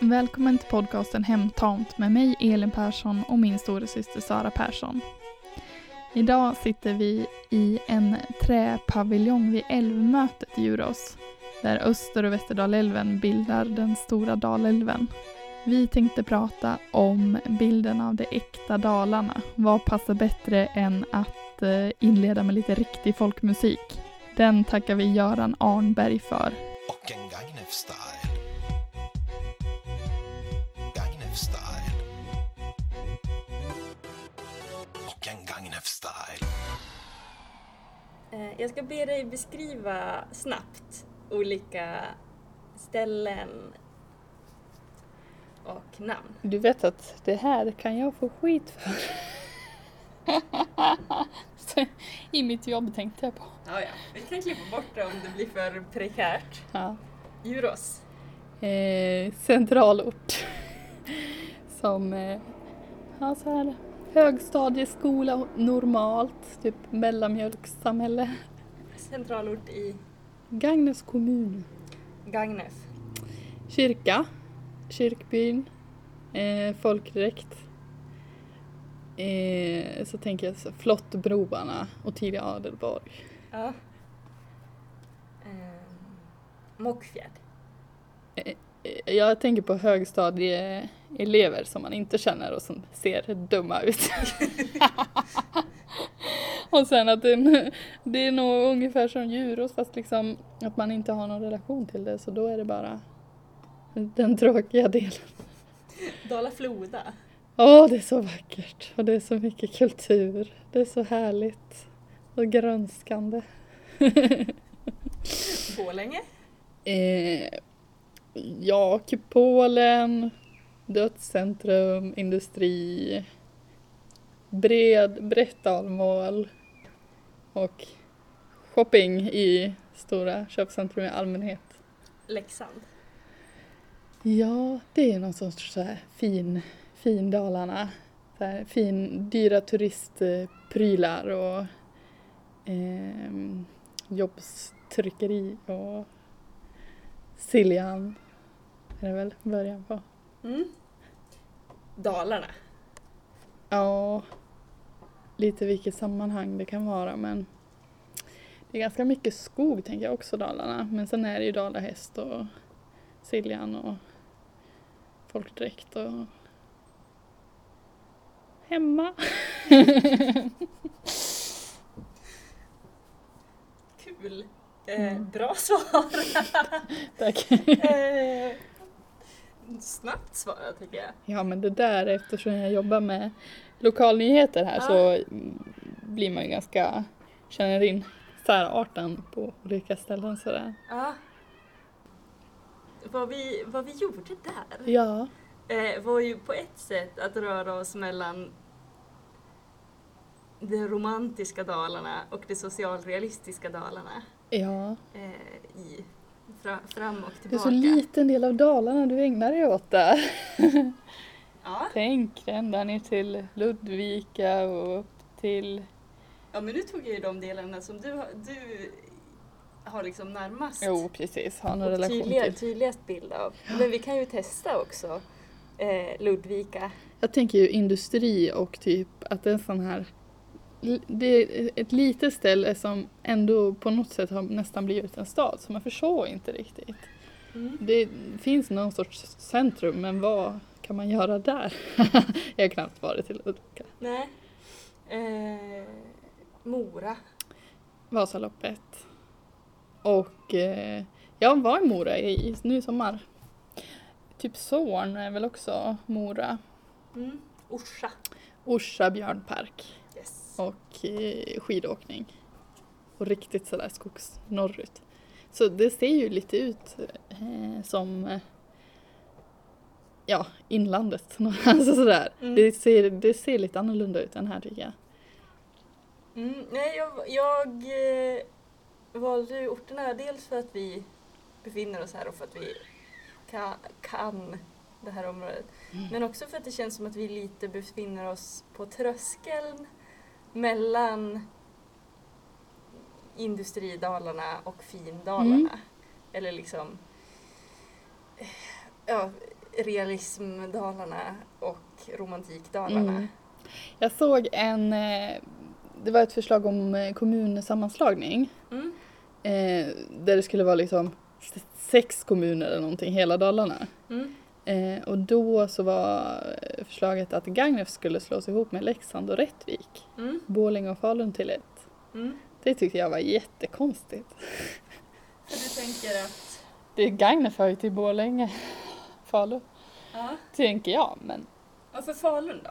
Välkommen till podcasten Hemtamt med mig Elin Persson och min storasyster Sara Persson. Idag sitter vi i en träpaviljong vid älvmötet i Djurås där Öster och Västerdalälven bildar den stora Dalälven. Vi tänkte prata om bilden av det äkta Dalarna. Vad passar bättre än att eh, inleda med lite riktig folkmusik? Den tackar vi Göran Arnberg för. Och en Gagnef Jag ska be dig beskriva snabbt olika ställen och namn. Du vet att det här kan jag få skit för. I mitt jobb tänkte jag på. Ja, ja. Vi kan klippa bort det om det blir för prekärt. Ja. Djurås. Eh, centralort. Som eh, har så här högstadieskola normalt, typ mellanmjölkssamhälle. Centralort i Gagnefs kommun. Gagnef. Kyrka, kyrkbyn, eh, folkdräkt. Eh, så tänker jag så, flottbroarna och tidiga Adelborg. Ja. Ehm, Mockfjärd. Eh, Jag tänker på högstadieelever som man inte känner och som ser dumma ut. och sen att det, är- det är nog ungefär som Djurås fast liksom att man inte har någon relation till det så då är det bara den tråkiga delen. Dala-Floda. Åh, det är så vackert och det är så mycket kultur. Det är så härligt och grönskande. Borlänge. Eh, ja, Kupolen, dödscentrum, industri, bred, brett dalmål och shopping i stora köpcentrum i allmänhet. Leksand. Ja, det är någon sorts så här fin, fin Dalarna. Så här fin, dyra turistprylar och ehm, jobbstryckeri och Siljan är det väl början på. Mm. Dalarna. Ja, lite vilket sammanhang det kan vara men det är ganska mycket skog tänker jag också Dalarna. Men sen är det ju dalahäst och Siljan och folkdräkt och hemma. Kul. Eh, Mm. Bra svar. Tack. eh, snabbt svarat tycker jag. Ja men det där eftersom jag jobbar med lokalnyheter här Ja. så blir man ju ganska, känner in särarten på olika ställen sådär. Ja. Vad vi, vad vi gjorde där Ja. eh, var ju på ett sätt att röra oss mellan de romantiska Dalarna och de socialrealistiska Dalarna Ja. eh, i, fra, fram och Det är tillbaka. så liten del av Dalarna du ägnar dig åt där. Ja. Tänk ända ner till Ludvika och upp till... ja, men nu tog jag ju de delarna som du, du har liksom närmast Jo precis, har någon relation tydliga, till. tydligast bild av. Men vi kan ju testa också eh, Ludvika. Jag tänker ju industri och typ att det är en sån här det är ett litet ställe som ändå på något sätt har nästan blivit en stad så man förstår inte riktigt. Mm. Det finns någon sorts centrum men vad kan man göra där? jag har knappt varit till Ludvika. Nej. Eh, Mora. Vasaloppet. Och eh, jag var i Mora i, nu i sommar. Typ Zorn är väl också Mora. Mm. Orsa. Orsa björnpark. Och eh, skidåkning. Och riktigt sådär skogs norrut. Så det ser ju lite ut eh, som eh, ja, inlandet. alltså sådär. Mm. Det, ser, det ser lite annorlunda ut än här tycker jag. Mm, nej, jag, jag eh, valde ju orterna dels för att vi befinner oss här och för att vi kan, kan det här området. Men också för att det känns som att vi lite befinner oss på tröskeln mellan industridalarna och findalarna. Mm. Eller liksom... eh, Ja, realism-Dalarna och romantik-Dalarna. Mm. Jag såg en, eh, det var ett förslag om eh, kommunsammanslagning. Mm. Eh, där det skulle vara liksom sex kommuner eller någonting, hela Dalarna. Mm. Eh, och då så var förslaget att Gagnef skulle slås ihop med Leksand och Rättvik. Mm. Borlänge och Falun till ett. Mm. Det tyckte jag var jättekonstigt. För du tänker att... Det Gagnef hör ju till Borlänge, Falun, Ja. tänker jag. Men Och för Falun då?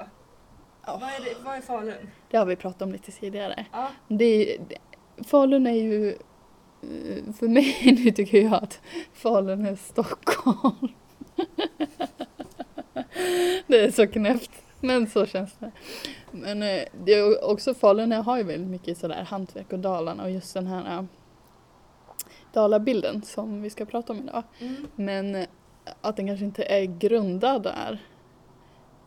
ja, Vad är, det, vad är Falun? det har vi pratat om lite tidigare. Ja. Det, är- det, Falun är ju, eh, för mig nu tycker jag att Falun är Stockholm. det är så knäppt, men så känns det. Men eh, det är också Falun har ju väldigt mycket sådär hantverk och Dalarna och just den här eh, Dalabilden som vi ska prata om idag. Mm. Men eh, att den kanske inte är grundad där.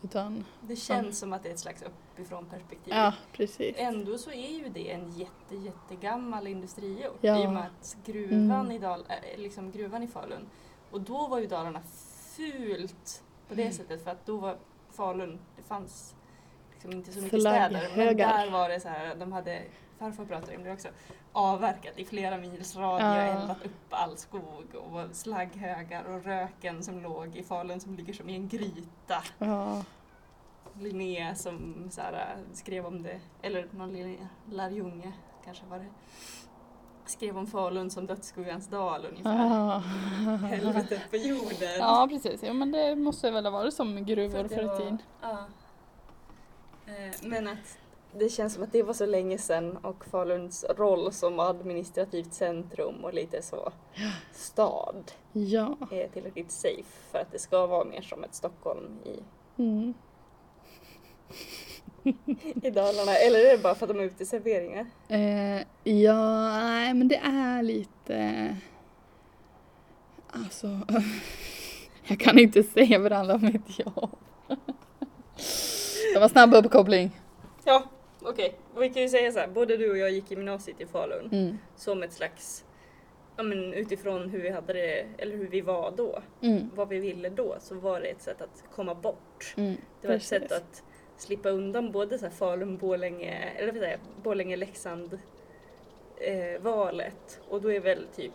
Utan, Det känns som att det är ett slags uppifrån perspektiv. ja precis. Ändå så är ju det en jätte, jättegammal industriort Ja. i och med att gruvan, Mm. i Dal, liksom gruvan i Falun och då var ju Dalarna fult på det Mm. sättet för att då var Falun, det fanns liksom inte så mycket Slagghögar. städer men där var det så här, de hade, farfar pratade om det också, avverkat i flera mils radie och Ja. eldat upp all skog och slagghögar och röken som låg i Falun som ligger som i en gryta. Ja, Linné som så här, skrev om det, eller någon Linné Larjunge kanske var det, skrev om Falun som dödsskuggans dal ungefär. Ah. Helvetet på jorden. Ja precis, ja, men det måste väl ha varit som gruvor förr i tiden. Ja. Eh, Men att det känns som att det var så länge sedan och Faluns roll som administrativt centrum och lite så stad Ja. är tillräckligt safe för att det ska vara mer som ett Stockholm i, Mm. i Dalarna. Eller är det bara för att de är ute i serveringar? Eh, ja, nej men det är lite... Alltså... jag kan inte säga vad det handlar om mitt jobb. det var snabb uppkoppling. Ja, okej. Vi kan ju säga så här, både du och jag gick gymnasiet i Falun Mm. som ett slags, ja men utifrån hur vi hade det, eller hur vi var då, Mm. vad vi ville då, så var det ett sätt att komma bort. Mm. Det var ett Precis. sätt att slippa undan både så här Falun, Borlänge, eller vad säger Borlänge, Leksand eh, valet. Och då är väl typ,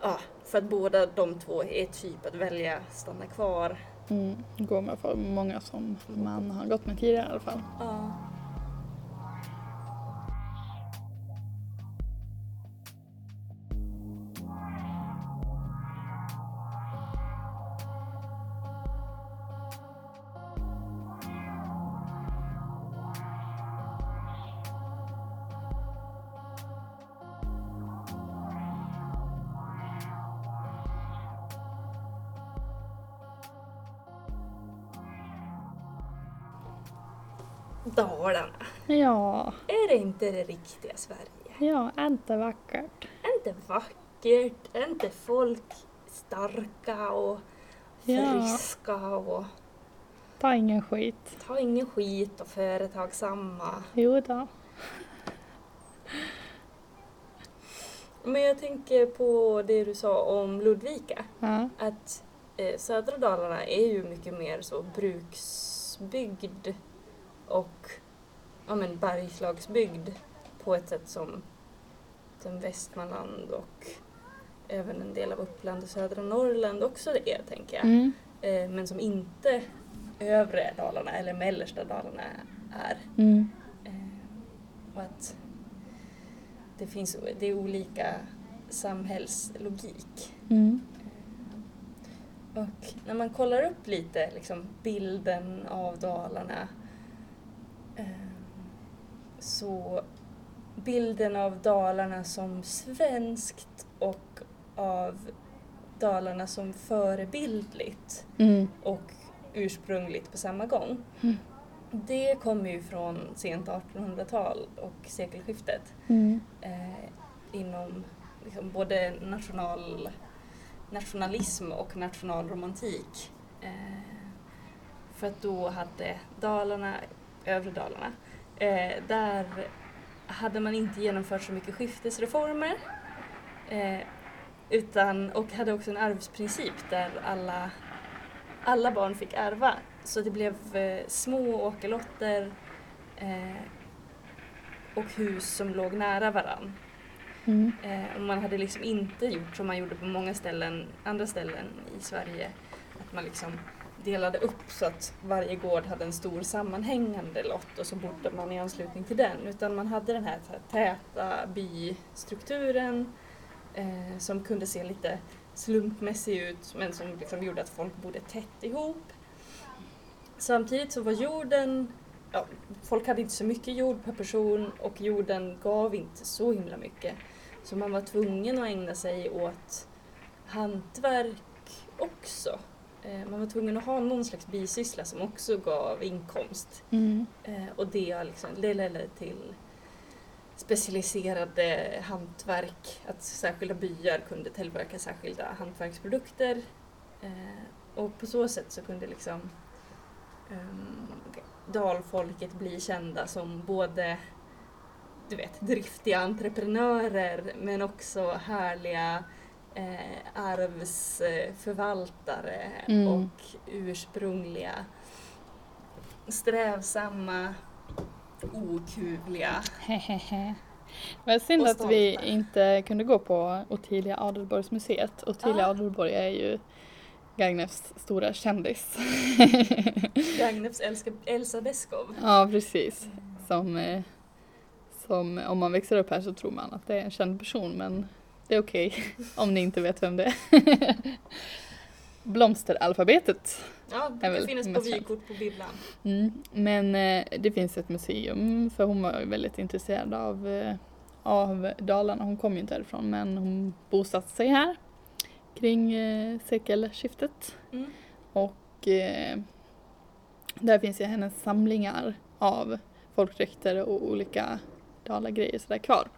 ja, för att båda de två är typ att välja stanna kvar. Mm. Går med för många som man har gått med tidigare i alla fall. Ja. Inte det riktiga Sverige? ja, inte vackert. Inte vackert? Inte folk starka och Ja. friska och Ta ingen skit. tar ingen skit och företagsamma? Jo då. Men jag tänker på det du sa om Ludvika. Ja. Att eh, södra Dalarna är ju mycket mer så bruksbygd och ja, men bergslagsbygd på ett sätt som, som Västmanland och även en del av Uppland och södra Norrland också är, tänker jag. Mm. Eh, men som inte övre Dalarna eller mellersta Dalarna är. Mm. Eh, och att det finns det är olika samhällslogik. Mm. Och när man kollar upp lite liksom, bilden av Dalarna eh, så bilden av Dalarna som svenskt och av Dalarna som förebildligt Mm. och ursprungligt på samma gång. Mm. Det kommer ju från sent 1800-tal och sekelskiftet Mm. eh, inom liksom, både national, nationalism och nationalromantik. Eh, för att då hade Dalarna, övre Dalarna, eh, där hade man inte genomfört så mycket skiftesreformer. Eh, Utan, och hade också en arvsprincip där alla, alla barn fick ärva. Så det blev eh, små åkerlotter eh, och hus som låg nära varann. Mm. Eh, man hade liksom inte gjort som man gjorde på många ställen, andra ställen i Sverige. Att man liksom delade upp så att varje gård hade en stor sammanhängande lott och så bodde man i anslutning till den. Utan man hade den här täta bystrukturen eh, som kunde se lite slumpmässig ut men som liksom gjorde att folk bodde tätt ihop. Samtidigt så var jorden, ja, folk hade inte så mycket jord per person och jorden gav inte så himla mycket. Så man var tvungen att ägna sig åt hantverk också. Eh, Man var tvungen att ha någon slags bisyssla som också gav inkomst. Mm. Eh, Och det, liksom, det ledde till specialiserade hantverk, att särskilda byar kunde tillverka särskilda hantverksprodukter. Eh, Och på så sätt så kunde liksom um, dalfolket bli kända som både du vet, driftiga entreprenörer men också härliga eh, arvsförvaltare Mm. och ursprungliga strävsamma, okuvliga. Hehehe. Vad synd att vi inte kunde gå på Ottilia Adelborgsmuseet. Ottilia Ah. Adelborg är ju Gagnefs stora kändis. Gagnefs Elsa, Elsa Beskow. ja, precis. Som, eh, som om man växer upp här så tror man att det är en känd person men det är okej om ni inte vet vem det är. Blomsteralfabetet. Ja, det brukar finnas på vykort på bibblan. Mm. Men eh, det finns ett museum för hon var väldigt intresserad av, eh, av Dalarna. Hon kom ju inte därifrån men hon bosatte sig här kring eh, sekelskiftet. Mm. Och eh, där finns ju hennes samlingar av folkdräkter och olika dalagrejer sådär kvar.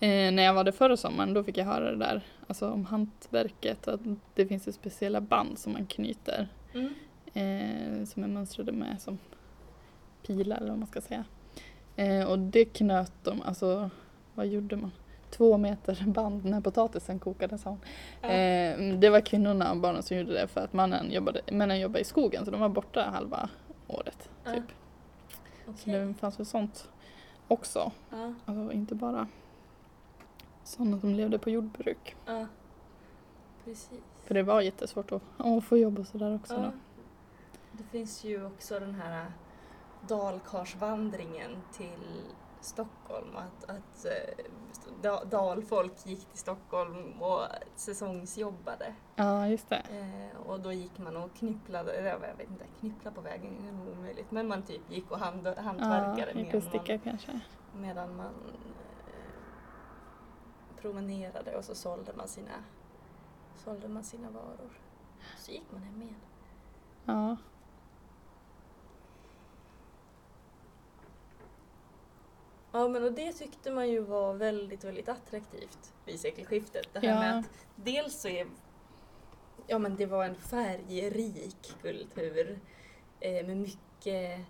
Eh, när jag var där förra sommaren då fick jag höra det där, alltså om hantverket, att det finns ju speciella band som man knyter Mm. eh, som är mönstrade med som pilar eller vad man ska säga. Eh, och det knöt de, alltså vad gjorde man? Två meter band när potatisen kokade sa hon. Eh, det var kvinnorna och barnen som gjorde det för att mannen jobbade, männen jobbade i skogen så de var borta halva året. Typ. Så Okej. det fanns väl sånt också. Alltså inte bara sådana som levde på jordbruk. ja. Precis. För det var jättesvårt att, att få jobb och sådär också. Ja. Då. Det finns ju också den här dalkarsvandringen till Stockholm. Att, att da, dalfolk gick till Stockholm och säsongsjobbade. Ja, just det. Eh, och då gick man och knypplade, eller jag vet inte, knyppla på vägen är nog omöjligt. Men man typ gick och hand, hantverkade Ja, medan man, kanske. medan man promenerade och så sålde man sina, sålde man sina varor. Så gick man hem igen. Ja. Ja men och det tyckte man ju var väldigt, väldigt attraktivt vid sekelskiftet. Det här Ja. med att dels så är Ja men det var en färgrik kultur eh, med mycket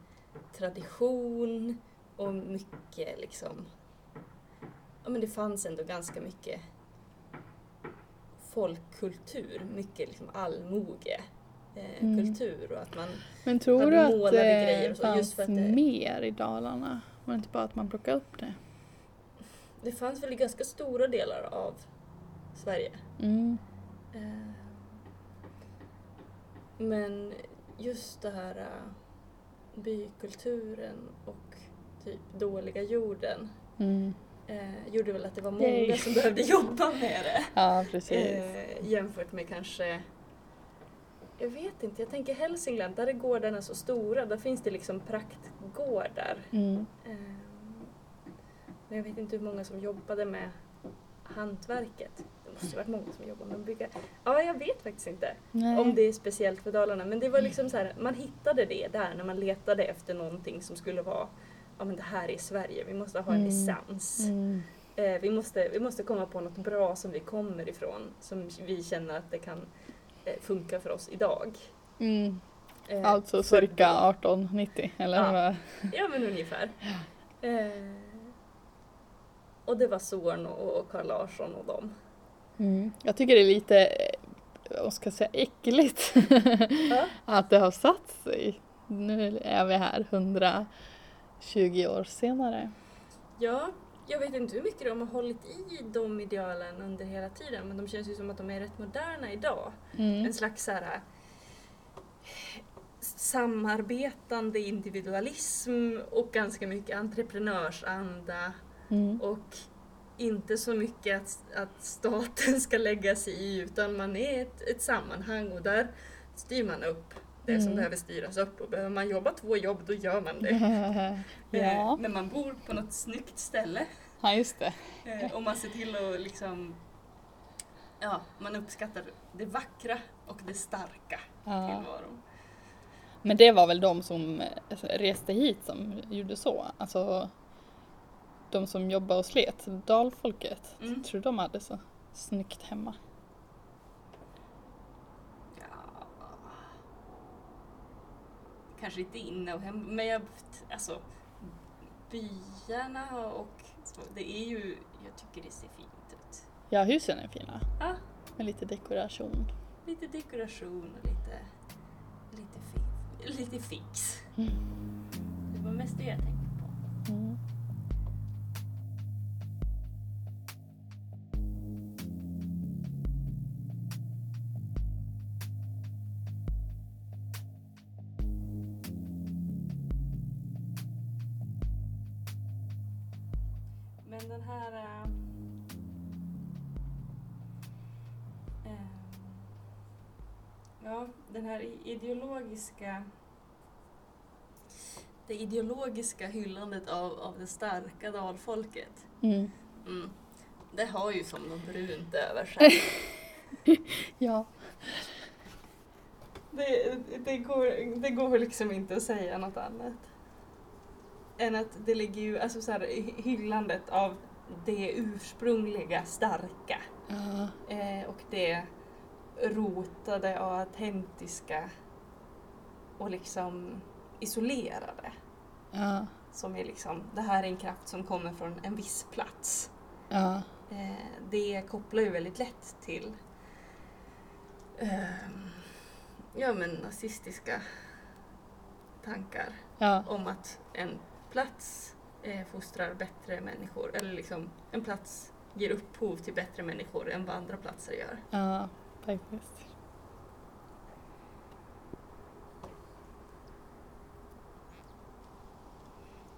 tradition och mycket liksom Ja men det fanns ändå ganska mycket folkkultur, mycket liksom allmoge eh, Mm. kultur och att man Men tror du att det grejer och så, fanns just för att det- mer i Dalarna? Var det inte bara att man plockade upp det? Det fanns väl i ganska stora delar av Sverige. Mm. Eh, Men just det här eh, bykulturen och typ dåliga jorden Mm. Eh, gjorde väl att det var många som behövde jobba med det. Ja, precis. Eh, jämfört med kanske jag vet inte, jag tänker Hälsingland, där är gårdarna så stora, där finns det liksom praktgårdar. Mm. Eh, Men jag vet inte hur många som jobbade med hantverket. Det måste ju varit många som jobbade med att bygga. Ja, jag vet faktiskt inte Nej. om det är speciellt för Dalarna. Men det var liksom så här, man hittade det där när man letade efter någonting som skulle vara Ja men det här är Sverige, vi måste ha en Mm. essens. Mm. Eh, vi, måste, vi måste komma på något bra som vi kommer ifrån. Som vi känner att det kan eh, funka för oss idag. Mm. Eh, Alltså cirka då- 1890 eller Ja. Ja men ungefär. Eh, och det var Zorn och Carl Larsson och dem. Mm. Jag tycker det är lite, eh, vad ska jag säga, äckligt Ja. att det har satt sig. Nu är vi här 120 år senare. Ja, jag vet inte hur mycket de har hållit i de idealen under hela tiden men de känns ju som att de är rätt moderna idag. Mm. En slags så här, samarbetande individualism och ganska mycket entreprenörsanda Mm. och inte så mycket att, att staten ska lägga sig i utan man är ett, ett sammanhang och där styr man upp det som Mm. behöver styras upp och behöver man jobba två jobb då gör man det. ja. När man bor på något snyggt ställe ja, just det. eh, och man ser till att liksom Ja, man uppskattar det vackra och det starka Ja. tillvaron. Men det var väl de som eh, reste hit som gjorde så? Alltså de som jobbade och slet, dalfolket. Mm. Tror de hade så snyggt hemma? Kanske inte inne och hem, men jag, alltså byarna och så, det är ju, jag tycker det ser fint ut. Ja, husen är fina. Ja, Med lite dekoration. lite dekoration och lite, lite, fi, lite fix. Mm. Det var mest det jag tänkte på. Mm. Ideologiska... Det ideologiska hyllandet av, av det starka dalfolket. Mm. Mm. Det har ju som något brunt över sig. Ja. Det, det, går, det går liksom inte att säga något annat. Än att det ligger ju, alltså så här, hy- hyllandet av det ursprungliga starka. Ja. Eh, och det rotade och autentiska och liksom isolerade. Ja. Som är liksom, det här är en kraft som kommer från en viss plats. Ja. Eh, det kopplar ju väldigt lätt till ehm, ja, men nazistiska tankar Ja. om att en plats eh, fostrar bättre människor, eller liksom en plats ger upphov till bättre människor än vad andra platser gör. Ja. Faktiskt.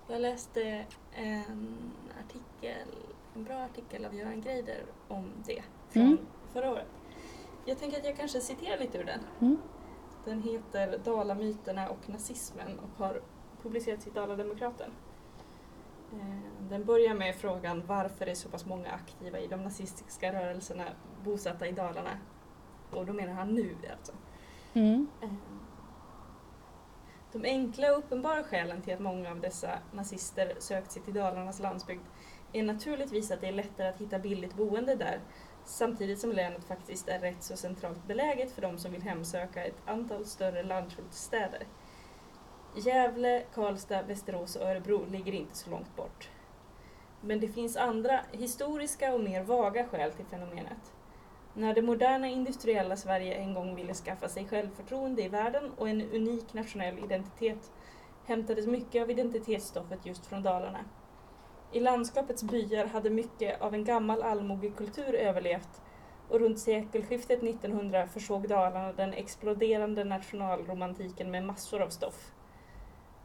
Jag läste en artikel, en bra artikel av Göran Greider om det från Mm. förra året. Jag tänker att jag kanske citerar lite ur den. Mm. Den heter Dalamyterna och nazismen och har publicerats i Dala-Demokraten. Eh, Den börjar med frågan varför är så pass många aktiva i de nazistiska rörelserna bosatta i Dalarna? Och då menar han nu alltså. Mm. Eh, De enkla och uppenbara skälen till att många av dessa nazister sökt sig till Dalarnas landsbygd är naturligtvis att det är lättare att hitta billigt boende där samtidigt som länet faktiskt är rätt så centralt beläget för de som vill hemsöka ett antal större landsortsstäder. Gävle, Karlstad, Västerås och Örebro ligger inte så långt bort. Men det finns andra historiska och mer vaga skäl till fenomenet. När det moderna industriella Sverige en gång ville skaffa sig självförtroende i världen och en unik nationell identitet hämtades mycket av identitetsstoffet just från Dalarna. I landskapets byar hade mycket av en gammal allmogekultur överlevt och runt sekelskiftet 1900 försåg Dalarna den exploderande nationalromantiken med massor av stoff.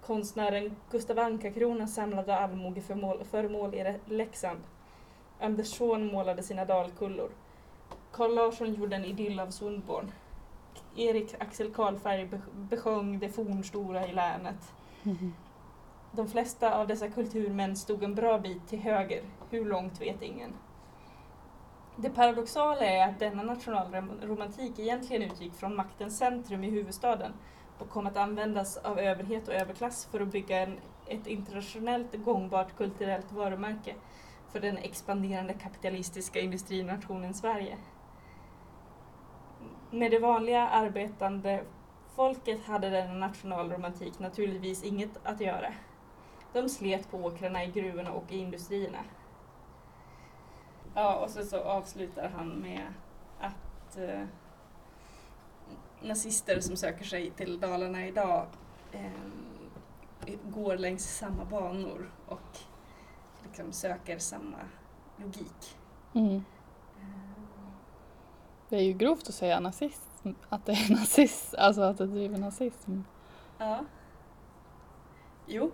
Konstnären Gustav Anka-Krona samlade allmogeföremål i Leksand. Anders Zorn målade sina dalkullor. Carl Larsson gjorde en idyll av Sundborn. Erik Axel Karlberg be- besjöng det fornstora i länet. De flesta av dessa kulturmän stod en bra bit till höger, hur långt vet ingen. Det paradoxala är att denna nationalromantik egentligen utgick från maktens centrum i huvudstaden och kom att användas av överhet och överklass för att bygga en, ett internationellt gångbart kulturellt varumärke för den expanderande kapitalistiska industrinationen Sverige. Med det vanliga arbetande folket hade denna nationalromantik naturligtvis inget att göra. De slet på åkrarna i gruvorna och i industrierna. Ja, och så, så avslutar han med att eh, nazister som söker sig till Dalarna idag eh, går längs samma banor och liksom söker samma logik. Mm. Det är ju grovt att säga nazism, att det är nazism, alltså att det driver nazism. Ja. Jo.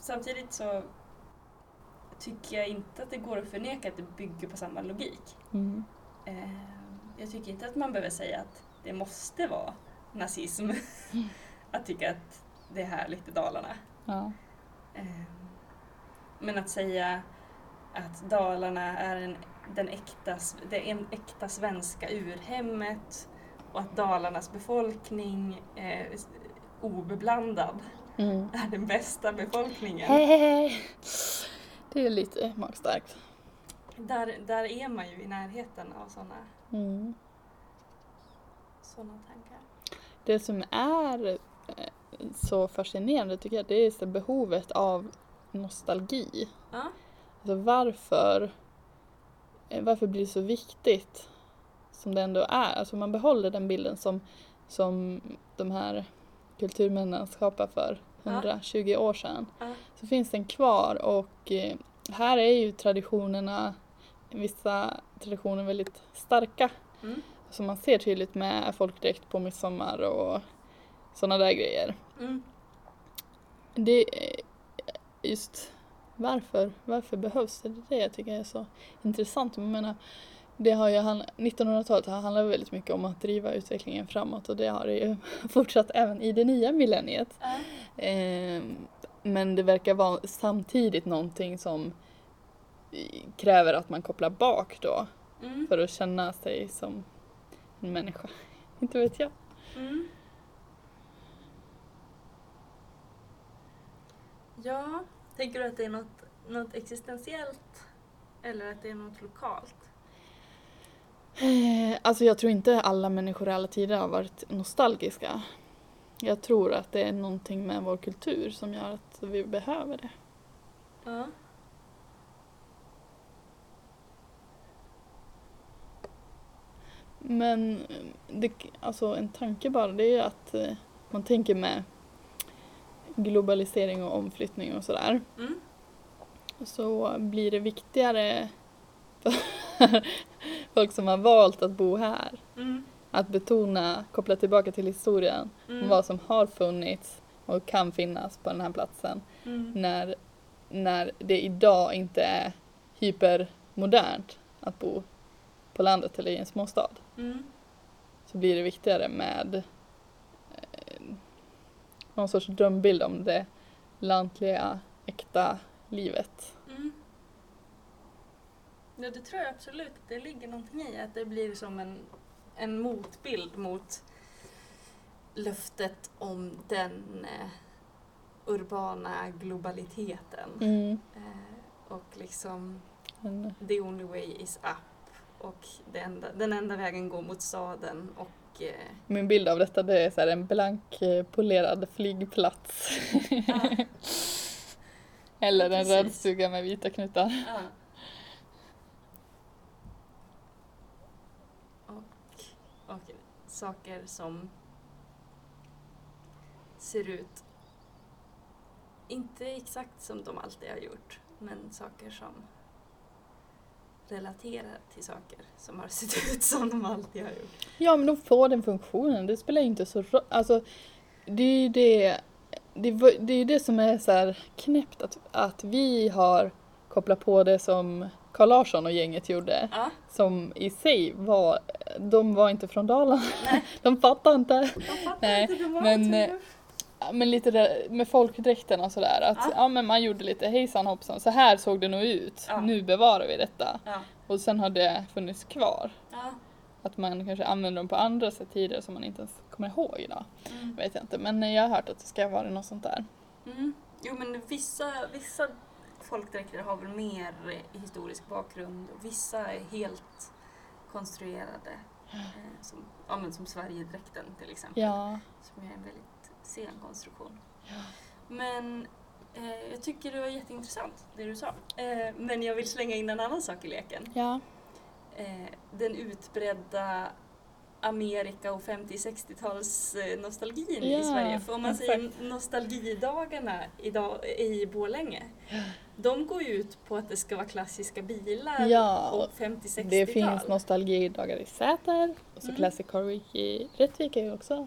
Samtidigt så tycker jag inte att det går att förneka att det bygger på samma logik. Mm. Eh, Jag tycker inte att man behöver säga att det måste vara nazism att tycka att det är härligt i Dalarna. Ja. Eh, Men att säga att Dalarna är en, den äkta, det en äkta svenska urhemmet och att Dalarnas befolkning är obeblandad Mm. är den bästa befolkningen. Hej, hej, hej. Det är lite magstarkt. Där, där är man ju i närheten av sådana Mm. såna tankar. Det som är eh, så fascinerande tycker jag, det är behovet av nostalgi. Ja. Alltså varför, eh, varför blir det så viktigt som det ändå är? Alltså man behåller den bilden som, som de här kulturmännen skapade för Ja. 120 år sedan. Ja. Så finns den kvar och eh, här är ju traditionerna, vissa traditioner väldigt starka. Mm. Som man ser tydligt med folkdräkt på midsommar och sådana där grejer. Mm. Det är just varför, varför behövs det? Det är det jag tycker är så intressant. Jag menar, det har ju handl- 1900-talet har handlat väldigt mycket om att driva utvecklingen framåt och det har det ju fortsatt även i det nya millenniet. Ja. Ehm, men det verkar vara samtidigt någonting som eh, kräver att man kopplar bak då Mm. för att känna sig som en människa. Inte vet jag. Mm. Ja, tänker du att det är något, något existentiellt eller att det är något lokalt? Eh, Alltså jag tror inte alla människor i alla tider har varit nostalgiska. Jag tror att det är någonting med vår kultur som gör att vi behöver det. Ja. Men eh, det, alltså en tanke bara det är att eh, man tänker med globalisering och omflyttning och sådär. Mm. Så blir det viktigare för folk som har valt att bo här Mm. att betona, koppla tillbaka till historien, Mm. vad som har funnits och kan finnas på den här platsen. Mm. När, när det idag inte är hypermodernt att bo på landet eller i en småstad Mm. så blir det viktigare med någon sorts drömbild om det lantliga, äkta livet. Mm. Ja, det tror jag absolut att det ligger någonting i. Att det blir som en, en motbild mot löftet om den eh, urbana globaliteten. Mm. Eh, och liksom Men, the only way is up. Och enda, den enda vägen går mot staden och min bild av detta det är så en blank eh, polerad flygplats. Ja. Eller Ja, en precis. röd stuga med vita knutar. Ja. Och, och saker som ser ut, inte exakt som de alltid har gjort, men saker som relaterar till saker som har sett ut som de alltid har gjort. Ja men de får den funktionen, det spelar ju inte så roll. Alltså, det är ju det, det, det, är det som är så här knäppt att, att vi har kopplat på det som Carl Larsson och gänget gjorde. Ja, Som i sig var, de var inte från Dalarna. Nej. De fattar inte. de fattar Nej, inte, de var men, men lite där, med folkdräkten och sådär. Att Ja. ja. men man gjorde lite hejsan hoppsan, så här såg det nog ut. Ja. Nu bevarar vi detta. Ja, Och sen har det funnits kvar. Att man kanske använder dem på andra sätt tidigare som man inte ens kommer ihåg idag. Mm. Vet jag inte. Men jag har hört att det ska vara något sånt där. Mm. Jo men vissa, vissa folkdräkter har väl mer historisk bakgrund och vissa är helt konstruerade. Eh, som, ja, men som Sverigedräkten till exempel. Som är väldigt sen konstruktion. Ja. Men Eh, jag tycker det var jätteintressant det du sa. Eh, men jag vill slänga in en annan sak i leken. Ja. Eh, den utbredda Amerika och 50-60-tals eh, nostalgin Ja, i Sverige. För om man säger nostalgidagarna idag, i Borlänge, de går ju ut på att det ska vara klassiska bilar Ja, och 50-60-tal. Det finns nostalgidagar i Säter och så Mm. Classic Car Week i Rättvik är ju också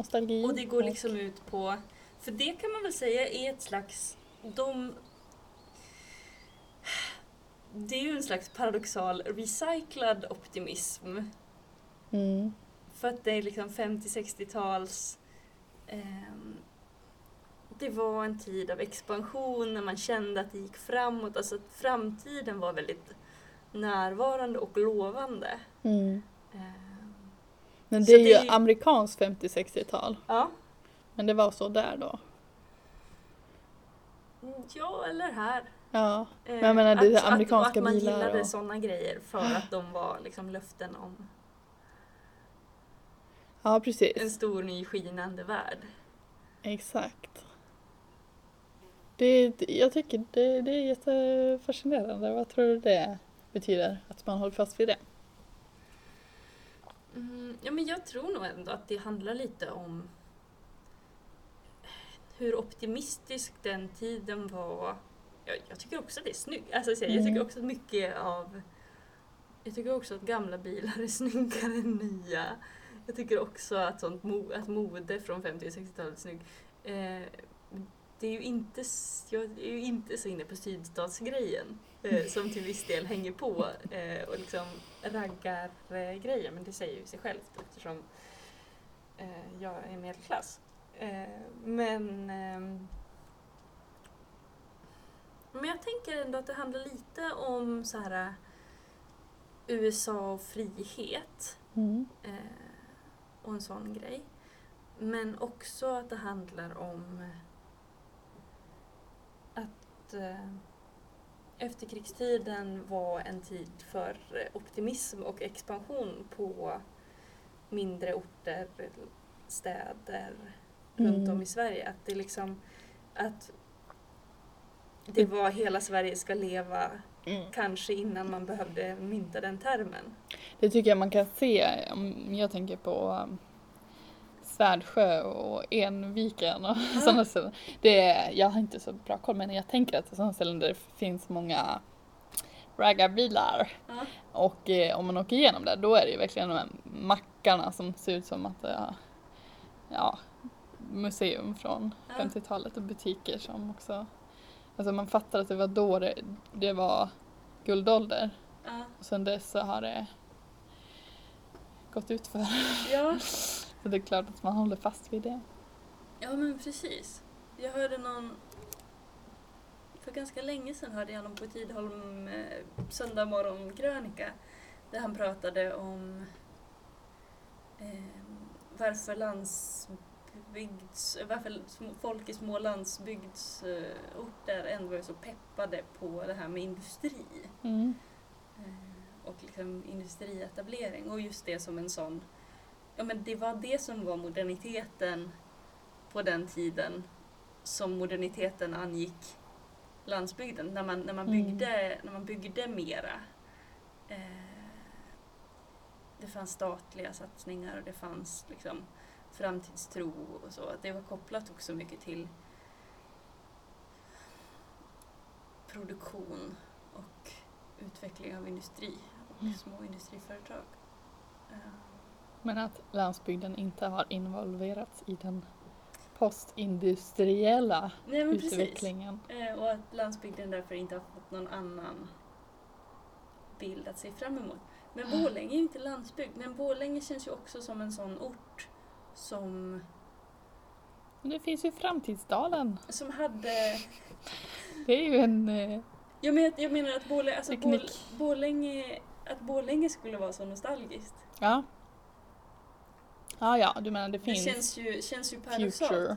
nostalgi. Och det går liksom ut på, för det kan man väl säga är ett slags, de det är ju en slags paradoxal recyclad optimism. Mm. För att det är liksom 50-60-tals ehm, det var en tid av expansion när man kände att det gick framåt. Alltså att framtiden var väldigt närvarande och lovande. Mm. Ehm, Men Så det är det ju är amerikanskt 50-60-tal. ja. Men det var så där då. ja, eller här. Ja. Eh, Men jag menar, det är att, amerikanska att, att man bilar gillade och- sådana grejer för att de var liksom löften om Ja en precis. stor ny skinande värld. Exakt. Det, jag tycker det, det är jättefascinerande. Vad tror du det betyder? Att man håller fast vid det? Mm, ja, men jag tror nog ändå att det handlar lite om hur optimistisk den tiden var. Jag, jag tycker också att det är snyggt. Alltså, så jag, jag tycker Mm. också att mycket av... Jag tycker också att gamla bilar är snyggare än nya. Jag tycker också att, sånt mo, att mode från 50 och 60-talet är snyggt. Eh, det är ju inte, jag är ju inte så inne på sydstatsgrejen eh, som till viss del hänger på eh, och liksom raggargrejer men det säger ju sig självt eftersom eh, jag är medelklass. Eh, men ehm, men jag tänker ändå att det handlar lite om så här USA och frihet Mm. eh, och en sån grej. Men också att det handlar om att eh, efterkrigstiden var en tid för optimism och expansion på mindre orter, städer runt Mm. om i Sverige. Att det liksom att det var hela Sverige ska leva Mm. kanske innan man behövde mynta den termen. Det tycker jag man kan se om jag tänker på Svärdsjö och Enviken och sådana ställen. Det är, jag har inte så bra koll men jag tänker att det är sådana ställen där det finns många raggarbilar. Ja. Och eh, om man åker igenom där då är det ju verkligen de här mackarna som ser ut som att är ja, museum från Ja. 50-talet och butiker som också Alltså man fattar att det var då det, det var guldålder. Ja. Och sen dess så har det gått ut för. ja. Så det är klart att man håller fast vid det. Ja men precis. Jag hörde någon för ganska länge sedan hörde jag någon på Tidholm eh, söndag morgon krönika där han pratade om eh, varför landsbygds, varför folk i små landsbygdsorter ändå är så peppade på det här med industri Mm. eh, och liksom industrietablering och just det som en sån, ja men det var det som var moderniteten på den tiden som moderniteten angick landsbygden, när man, när man, Mm. byggde, när man byggde mera. Eh, det fanns statliga satsningar och det fanns liksom framtidstro och så. Det var kopplat också mycket till produktion och utveckling av industri och Mm. små industriföretag. Eh, Men att landsbygden inte har involverats i den postindustriella Nej men precis. utvecklingen. Eh, och att landsbygden därför inte har fått någon annan bild att se fram emot. Men Borlänge är ju inte landsbygd, men Borlänge känns ju också som en sån ort som, Men det finns ju Framtidsdalen. som hade... Det är ju en... Eh, Jag menar, jag menar att Borlänge, alltså. Borlänge, att Borlänge skulle vara så nostalgiskt. ja. Ja, ja, du menar det Det finns känns ju, känns ju paradoxalt. future.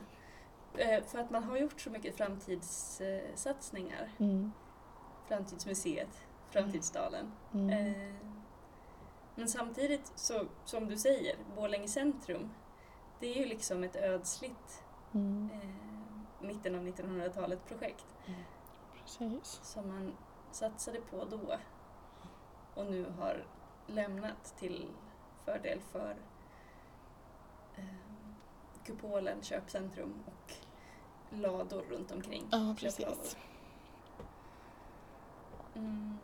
Eh, för att man har gjort så mycket framtidssatsningar. Mm. Framtidsmuseet, Framtidsdalen. Mm. Eh, men samtidigt, så, som du säger, Borlänge centrum, det är ju liksom ett ödsligt Mm. eh, mitten av 1900-talet projekt Precis. som man satsade på då och nu har lämnat till fördel för kupolen, köpcentrum och lador runt omkring. Ja, precis. Mm.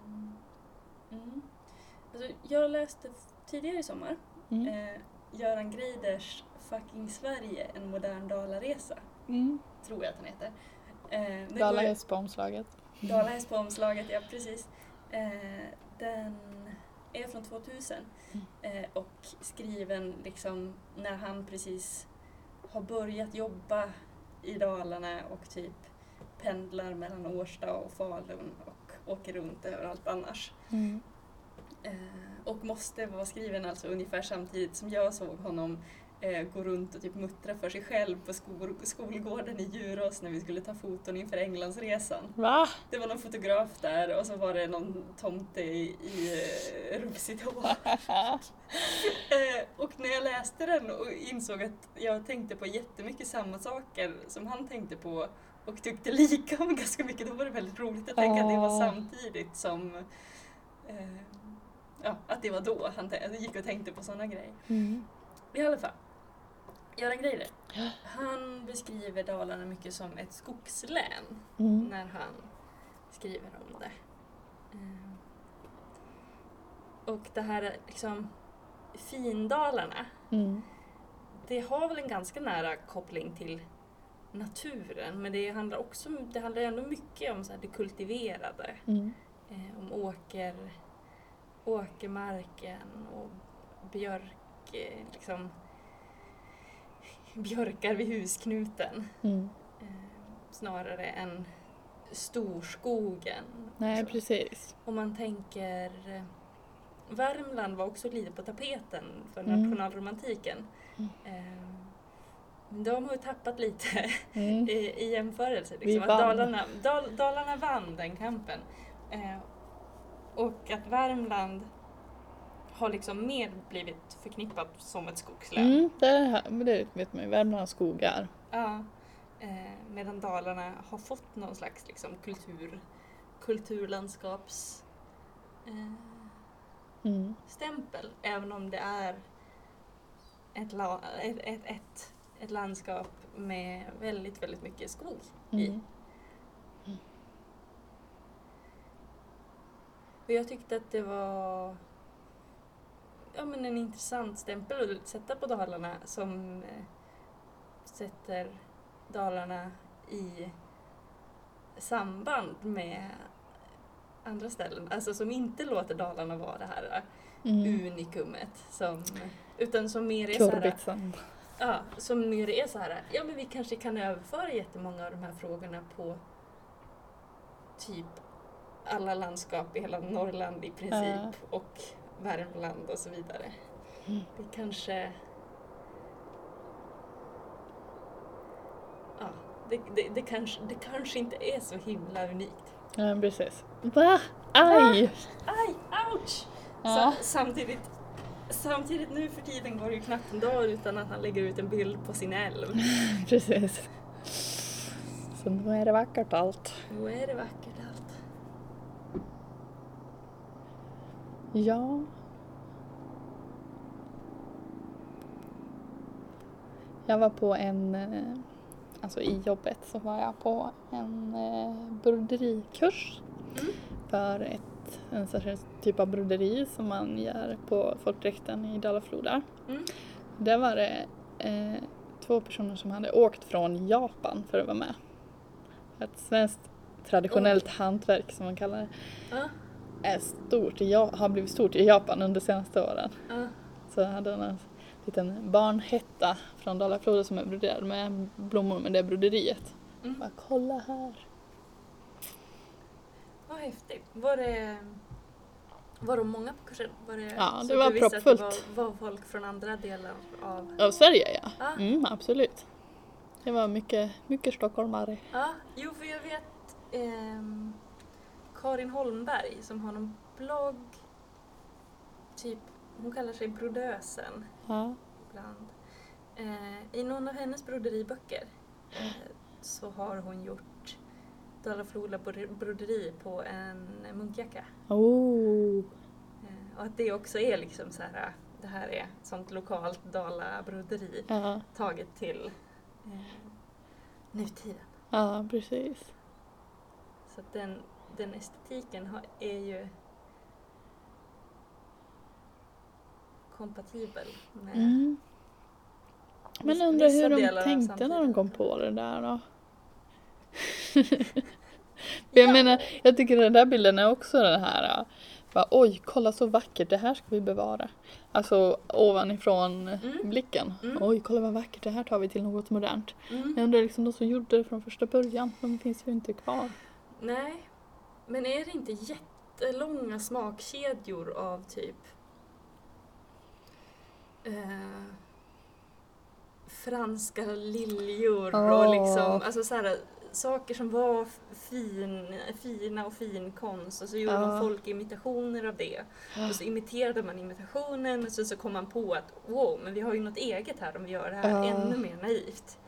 Mm. Alltså, jag läste tidigare i sommar Mm. eh, Göran Greiders Fucking Sverige, en modern dalaresa, Mm. tror jag att den heter. Eh, den Dala går- häst på omslaget. Dalahäst på omslaget, ja precis. Eh, den är från 2000 eh, och skriven liksom när han precis har börjat jobba i Dalarna och typ pendlar mellan Årsta och Falun och åker runt överallt annars. Mm. Eh, och måste vara skriven alltså ungefär samtidigt som jag såg honom eh, gå runt och typ muttra för sig själv på skol skolgården i Djurås när vi skulle ta foton inför Englandsresan. Va? Det var någon fotograf där och så var det någon tomte i, i eh, rufsigt hår. Eh, och när jag läste den och insåg att jag tänkte på jättemycket samma saker som han tänkte på och tyckte lika om ganska mycket, då var det väldigt roligt att tänka att det var samtidigt som eh, Ja, att det var då han gick och tänkte på sådana grejer. Mm. I alla fall, Göran Greider. Han beskriver Dalarna mycket som ett skogslän Mm. när han skriver om det. Eh, Och det här liksom Findalarna, Mm. det har väl en ganska nära koppling till naturen men det handlar också det handlar ändå mycket om så det kultiverade. Mm. Eh, om åker, åkermarken och björk, eh, liksom björkar vid husknuten Mm. eh, snarare än storskogen. Nej, Så. precis. Om man tänker eh, Värmland var också lite på tapeten för Mm. nationalromantiken. Mm. Eh, de har ju tappat lite Mm. i, i jämförelse. Liksom. Dalarna, Dal, Dalarna vann den kampen. Och att Värmland har liksom mer blivit förknippat som ett skogslän. Mm, det, här, men det vet man ju, Värmlands skogar. Ja, eh, medan Dalarna har fått någon slags liksom, kultur, kulturlandskaps eh, Mm. stämpel. Även om det är ett, la, ett, ett, ett, ett landskap med väldigt, väldigt mycket skog i. Mm. Och jag tyckte att det var ja, men en intressant stämpel att sätta på Dalarna som eh, sätter Dalarna i samband med andra ställen. Alltså som inte låter Dalarna vara det här Mm. unikumet. Som, utan som mer är så här, Kurbitsen. ja, som mer är så här, ja men vi kanske kan överföra jättemånga av de här frågorna på typ alla landskap i hela Norrland i princip och Värmland och så vidare. Mm. Det kanske... Ja, det, det, det, kanske, det kanske inte är så himla unikt. Ja, precis. Va? Aj! Aj, ouch! Ja. Så, samtidigt, samtidigt nu för tiden går det ju knappt en dag utan att han lägger ut en bild på sin älv. Precis. Så nu är det vackert allt. Då är det vackert allt. Ja. Jag var på en, eh, alltså i jobbet så var jag på en eh, broderikurs Mm. för ett, en särskild typ av broderi som man gör på folkdräkten i Dala-Floda. Mm. Där var det eh, två personer som hade åkt från Japan för att vara med. Ett svenskt traditionellt hantverk som man kallar det Ja, är stort har blivit stort i Japan under de senaste åren. ja. Så jag hade en liten barnhätta från Dala-Floda som är broderad med blommor med det broderiet. Mm. Bara kolla här. Vad häftigt. Var det, var det många på kursen? Var det, Ja, det att var att proppfullt. Det var, var folk från andra delar av... Av Sverige ja. Ja. Mm, absolut. Det var mycket, mycket stockholmare. Ja, jo för jag vet ehm, Karin Holmberg som har någon blogg, typ, hon kallar sig Brodösen Ja. ibland. Eh, I någon av hennes broderiböcker eh, så har hon gjort Dala-Floda bro- broderi på en munkjacka. Oh. Eh, Och att det också är liksom så här, det här är sånt lokalt Dala-broderi Ja, taget till eh, nutiden. ja precis. Så att den, den estetiken har, är ju kompatibel med Mm. Men undrar hur de tänkte när de kom på det där då. Jag Ja. menar, jag tycker den där bilden är också den här, äh, bara, oj kolla så vackert, det här ska vi bevara. Alltså ovanifrån Mm. blicken. Mm. Oj kolla vad vackert, det här tar vi till något modernt. Mm. Jag undrar liksom de som gjorde det från första början, de finns ju inte kvar. Nej, men är det inte jättelånga smakkedjor av typ eh, franska liljor Åh. och liksom, alltså så här, saker som var fin, fina och fin konst och så gjorde Ja. man folkimitationer av det. Och så imiterade man imitationen och så, så kom man på att wow, men vi har ju något eget här om vi gör det här Ja. ännu mer naivt.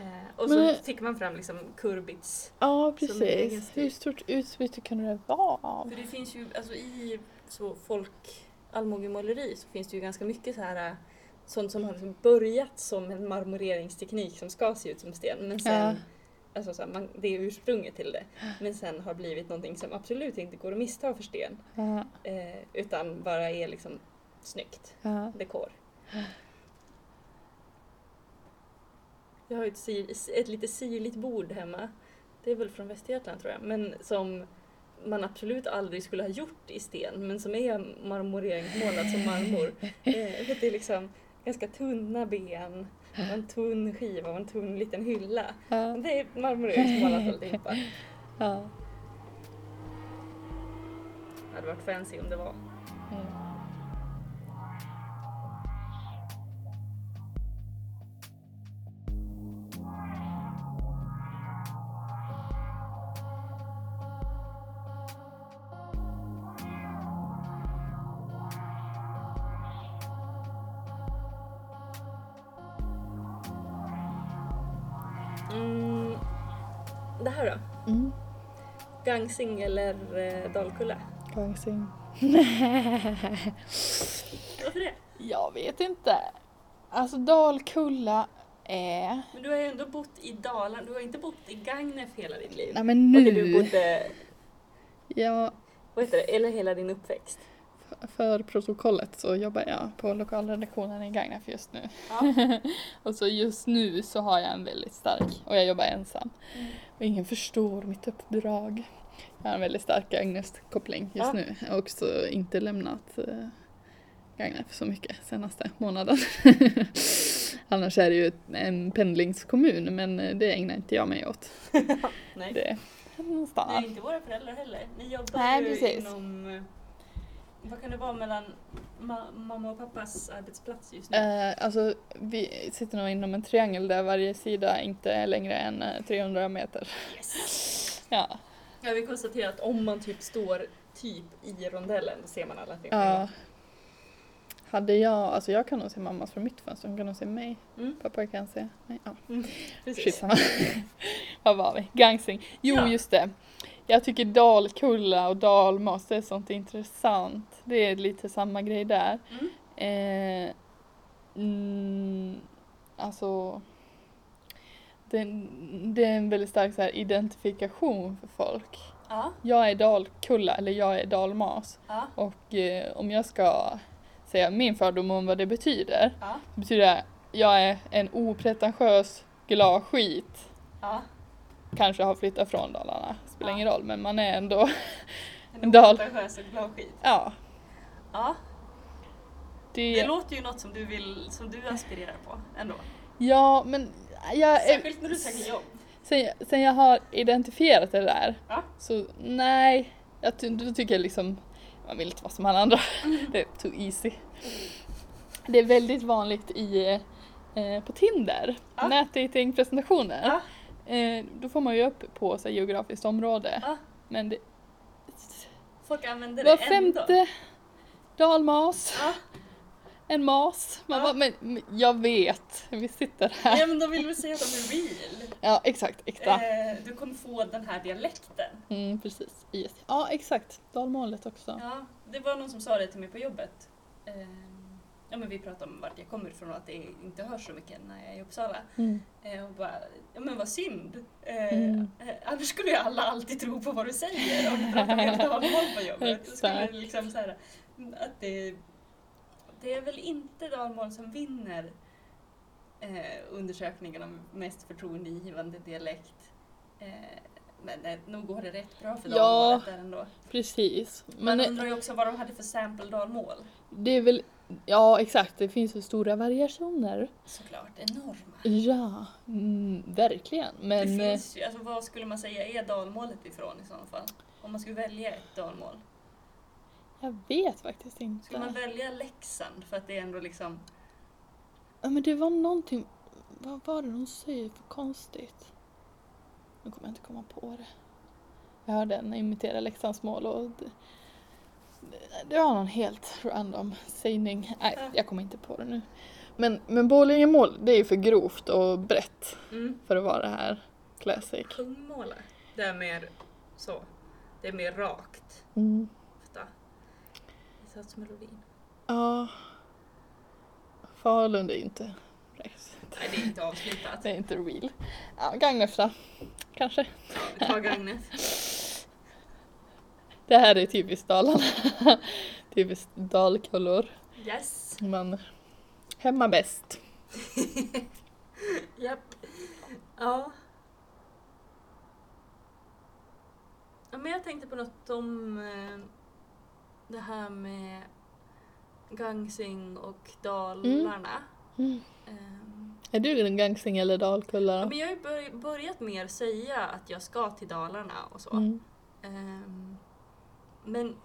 Eh, och Men- så fick man fram liksom Kurbits Ja precis. Hur stort utbyte kunde det vara? För det finns ju, alltså i så folk allmogemåleri så finns det ju ganska mycket så här äh, sånt som har liksom börjat som en marmoreringsteknik som ska se ut som sten men sen Ja. Alltså så här, man, det är ursprunget till det. Men sen har blivit någonting som absolut inte går att missta för sten. Ja, Eh, utan bara är liksom snyggt. ja. Dekor. Jag har ju ett, syr, ett lite syrligt bord hemma. Det är väl från Västergötland tror jag. Men som man absolut aldrig skulle ha gjort i sten. Men som är marmoreringsmålat som marmor. Eh, det är liksom ganska tunna ben. Och en tunn skiva och en tunn liten hylla. Ja. Det är marmoreringsmålat alltihopa. Ja. Det hade varit fancy om det var. Mm, Gangsing eller eh, Dalkulla? Gangsing. Varför det? Jag vet inte. Alltså Dalkulla är... Men du har ju ändå bott i Dalarna, du har inte bott i Gagnef hela ditt liv. Nej men Och du nu. bodde, Ja, vad heter det, eller hela din uppväxt? för protokollet så jobbar jag på lokalredaktionen i Gagnef just nu. Ja. och så just nu så har jag en väldigt stark, och jag jobbar ensam. Och ingen förstår mitt uppdrag. Jag har en väldigt stark Gagnef-koppling just Ja. nu. Jag har också inte lämnat eh, Gagnef så mycket senaste månaden. Annars är det ju en pendlingskommun men eh, det ägnar inte jag mig åt. Nej. Det är inte våra föräldrar heller. Ni jobbar Nej, ju precis. inom... eh, Vad kan det vara mellan ma- mamma och pappas arbetsplats just nu? Eh, alltså vi sitter nog inom en triangel där varje sida inte är längre än eh, 300 meter. Yes! Ja. Jag vill konstatera att om man typ står typ i rondellen då ser man alla tre. ja. Hade jag, alltså jag kan nog se mammas från mitt fönster, hon kan nog se mig. Mm. Pappa kan se mig. Ja. Precis. Skitsamma. Vad var vi? Gangsing. Jo, Ja. just det. Jag tycker Dalkulla och Dalmas, det är sånt intressant. Det är lite samma grej där. Mm. Eh, mm, alltså, det, det är en väldigt stark så här, identifikation för folk. Ja, Jag är Dalkulla eller jag är Dalmas. ja, Och eh, om jag ska säga min fördom om vad det betyder, ja, så betyder det jag är en opretentiös glad skit ja. kanske har flyttat från Dalarna, spelar ingen roll, men man är ändå, En Dal. opretentiös och glad skit. ja. Ja, Det, det låter ju något som du vill, som du aspirerar på ändå. ja, men jag, är- Särskilt när du söker jobb. sen, sen jag har identifierat det där, Ja. så nej, jag, ty- då tycker jag liksom, man vill inte vara som alla andra, det är too easy. Det är väldigt vanligt i, eh, på Tinder, Ja. nätdatingpresentationer. Ja. Eh, då får man ju upp på sig geografiskt område, Ja. men det, Folk använder det var ändå. femte dalmas. Ja. En mas. Man Ja. bara, men, men jag vet, vi sitter här. Ja men de vill väl säga att de är real. Ja, exakt, äkta. Eh, du kommer få den här dialekten. Mm, precis. Yes. Ja, exakt. Dalmålet också. Ja, det var någon som sa det till mig på jobbet. Eh, ja men vi pratade om vart jag kommer ifrån och att det inte hörs så mycket när jag är i Uppsala. Mm. Eh, och bara, ja men vad synd. Eh, Mm. eh, annars skulle ju alla alltid tro på vad du säger om du pratar helt dalmål på jobbet. Då skulle Exakt. liksom så här, att det, det är väl inte dalmål som vinner eh, undersökningen om mest förtroendeingivande dialekt. Eh, men eh, nog går det rätt bra för Ja. dalmålet där ändå. Precis. Man Men det, undrar ju också vad de hade för sample dalmål. det är väl, ja exakt, det finns ju stora variationer. Såklart enorma. Ja, mm, verkligen. Men det eh, finns ju, alltså vad skulle man säga är dalmålet ifrån i sådana fall? Om man skulle välja ett dalmål. Jag vet faktiskt Skulle man inte. välja Leksand för att det är ändå liksom... Ja, men det var någonting, vad var det de säger för konstigt? Nu kommer jag inte komma på det. Jag hörde en imitera Leksandsmål och det, var någon helt random sägning. Nej, Ja. jag kommer inte på det nu. Men, men Borlängemål, det är ju för grovt och brett Mm. för att vara det här classic. Kungmåla. Det är mer så. Det är mer rakt Mm. Satsmelodin. Ja. Falun är inte. Nej, det är inte avslutat. Det är inte real. Ja, Gagnef då? Kanske. Ja, vi tar Gagnef. Det här är typiskt Dalarna. typiskt dalkullor. Yes. Men hemma bäst. Japp. Ja. ja. Men jag tänkte på något om eh, det här med Gangsing och Dalarna. Mm. Ehm, Är du en gangsing eller ja, dalkulla? men jag har ju bör- börjat mer säga att jag ska till Dalarna och så. Mm. Ehm, men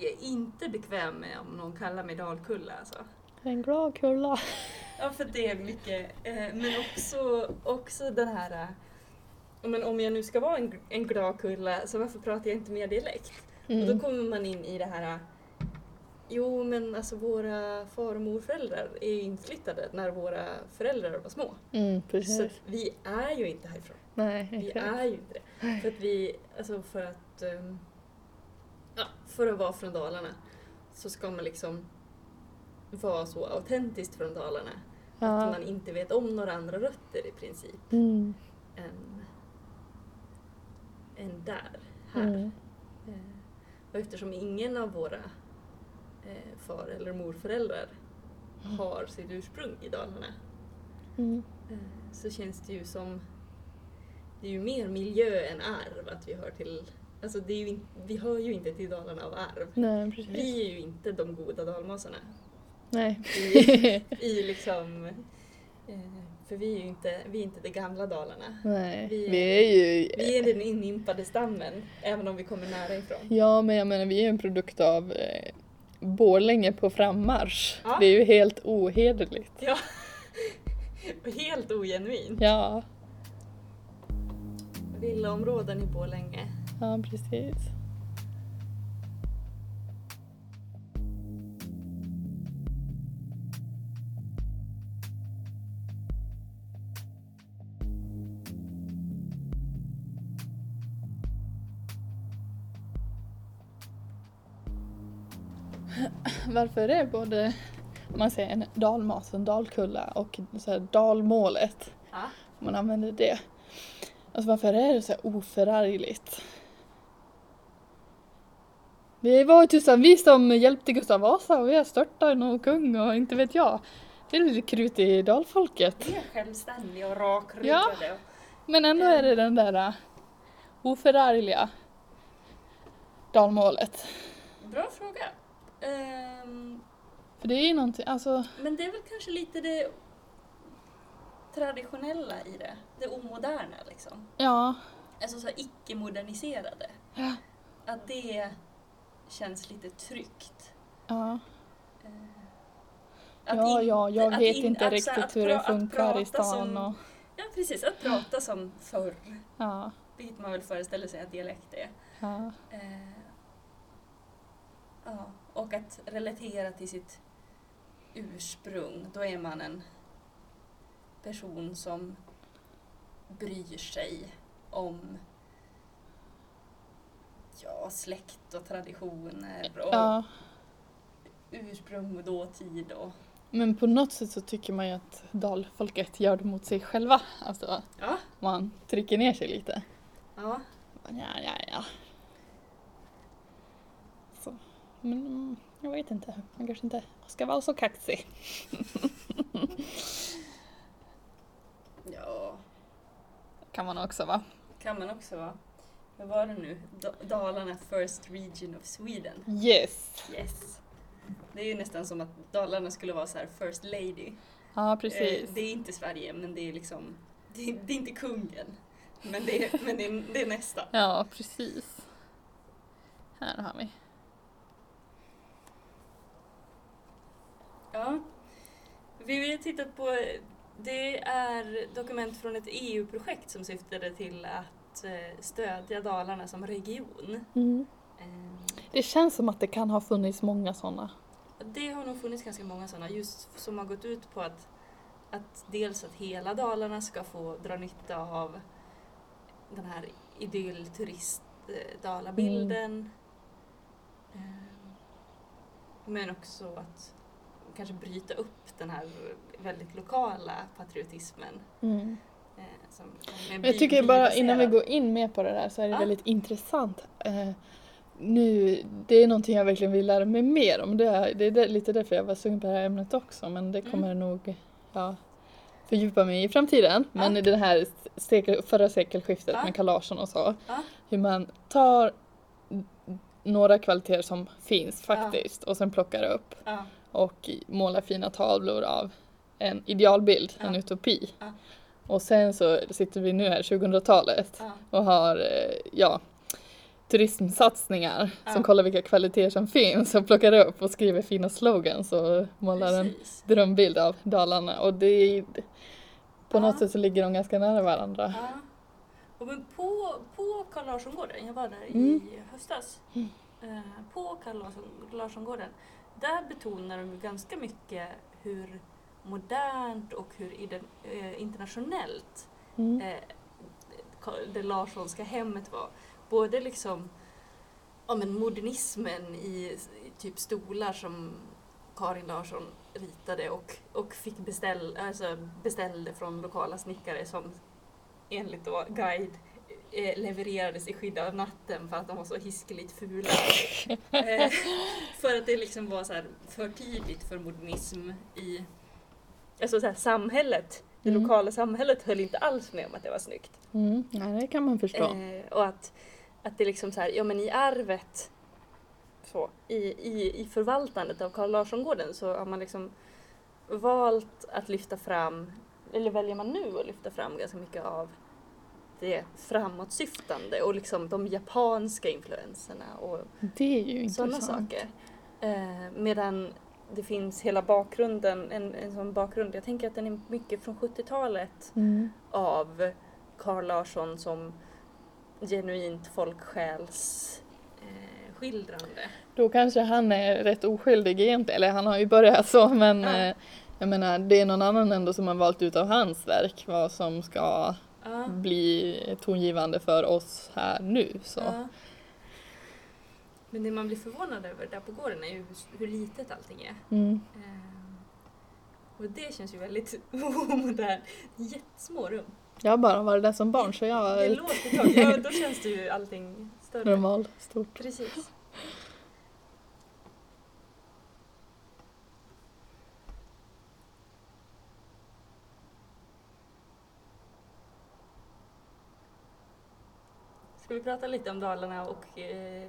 jag är inte bekväm med om någon kallar mig Dalkulla alltså. En glad kulla. Ja, för det är mycket. Eh, men också, också den här... Men om jag nu ska vara en, en glad kulla, så varför pratar jag inte mer dialekt? Och då Mm. kommer man in i det här... Jo, men alltså våra far och morföräldrar är ju inflyttade när våra föräldrar var små. Mm, Så att vi är ju inte härifrån. Nej, Vi är ju inte det. För att vi, alltså för att... ehm, ja, för att vara från Dalarna så ska man liksom vara så autentiskt från Dalarna att Ja. man inte vet om några andra rötter i princip Mm. än, än där, här. Mm. Och eftersom ingen av våra eh, far eller morföräldrar har sitt ursprung i Dalarna Mm. eh, så känns det ju som det är ju mer miljö än arv att vi hör till Alltså det är ju in, vi hör ju inte till Dalarna av arv. Nej, precis. Vi är ju inte de goda dalmasarna. Nej. I, i liksom, eh, för vi är ju inte, vi inte det gamla Dalarna. Nej. Vi är- Vi är ju... Vi är den inimpade stammen, även om vi kommer nära ifrån. Ja, men jag menar vi är en produkt av eh, Borlänge på frammarsch. Ja. Det är ju helt ohederligt. Ja. Helt ogenuint. Ja, Villaområden i Borlänge. ja precis. Varför är både man säger en dalmas, en dalkulla och så här dalmålet Ja. om man använder det. Alltså varför är det så här oförargligt? Det var ju tusan vi som hjälpte Gustav Vasa och vi har störtat någon kung och inte vet jag. Det är lite krut i dalfolket. Vi är självständiga och rakryggade. och- Men ändå är det den där uh, oförargliga dalmålet. Bra fråga. Ehm, För det är ju någonting, alltså men det är väl kanske lite det traditionella i det. Det omoderna liksom. ja. Alltså så icke-moderniserade. Ja. Att det känns lite tryggt. ja. Att ja, in- ja, jag vet in- inte att riktigt att hur det funkar i stan som- och Ja, precis. Att prata som förr. ja. Vilket man väl föreställer sig att dialekt är. ja. Eh, ja, och att relatera till sitt ursprung, då är man en person som bryr sig om ja, släkt och traditioner och Ja, ursprung och dåtid och men på något sätt så tycker man ju att dalfolket gör det mot sig själva. Alltså, ja, man trycker ner sig lite. ja, Ja, ja, ja. Så. Men mm, jag vet inte, man kanske inte ska vara så kaxig. ja, Kan man också vara. kan man också vara. Vad var det nu? Da- Dalarna First Region of Sweden. Yes! Yes. Det är ju nästan som att Dalarna skulle vara så här First Lady. Ja, precis. Eh, det är inte Sverige, men det är liksom, det är, det är inte kungen. Men det är, men det är, det är nästan. Ja, precis. Här har vi. Ja. Vi har tittat på, det är dokument från ett EU-projekt som syftade till att eh, stödja Dalarna som region. Eh, Det känns som att det kan ha funnits många sådana. Det har nog funnits ganska många sådana just som har gått ut på att, att dels att hela Dalarna ska få dra nytta av den här idyll turist eh, Dalabilden. Eh, Men också att kanske bryta upp den här väldigt lokala patriotismen. eh, Som, som jag tycker bara innan vi går in mer på det där så är det Ja. väldigt intressant. Eh, nu, det är någonting jag verkligen vill lära mig mer om. Det är, det är lite därför jag var sugen på det här ämnet också men det kommer nog ja, fördjupa mig i framtiden. Men i det här sekel, förra sekelskiftet Ja. med Karl Larsson och så. Ja. Hur man tar några kvaliteter som finns faktiskt och sen plockar upp och målar fina tavlor av en idealbild, en Ja. utopi. Ja. Och sen så sitter vi nu här 2000-talet ja, och har eh, ja, turismsatsningar som kollar vilka kvaliteter som finns och plockar upp och skriver fina slogans och målar en precis. drömbild av Dalarna. Och det är, på något sätt så ligger de ganska nära varandra. Och men på, på Carl Larsson-gården, jag var där Mm. i höstas, Mm. eh, på Carl Larsson, Larsson-gården, där betonar de ganska mycket hur modernt och hur eh, internationellt Mm. eh, det Larssonska hemmet var. Både liksom ja, men modernismen i, i typ stolar som Karin Larsson ritade och, och fick beställ, alltså beställde från lokala snickare som enligt då guide eh, levererades i skydd av natten för att de var så hiskeligt fula. eh, för att det liksom var så här för tidigt för modernism i alltså så här, samhället. Det Mm. lokala samhället höll inte alls med om att det var snyggt. Mm. Ja, det kan man förstå. Eh, och att, att det liksom så här, ja men i arvet så, i, i, i förvaltandet av Carl Larsson-gården så har man liksom valt att lyfta fram, eller väljer man nu att lyfta fram ganska mycket av det framåtsyftande och liksom de japanska influenserna och Det är ju sådana saker. Eh, medan det finns hela bakgrunden, en, en sån bakgrund, jag tänker att den är mycket från 70-talet Mm. av Carl Larsson som genuint folksjäls eh, skildrande. Då kanske han är rätt oskyldig egentligen, eller han har ju börjat så men Ja. eh, jag menar det är någon annan ändå som har valt ut av hans verk vad som ska Ja. bli tongivande för oss här nu. Så. Ja. Men det man blir förvånad över där på gården är ju hur, litet allting är. Mm. Ehm, och det känns ju väldigt omodernt. Jättesmå rum. Jag har bara varit där som barn så jag Det låter tag. Ja, då känns det ju allting större. normal, stort. Precis. Ska vi prata lite om Dalarna och eh,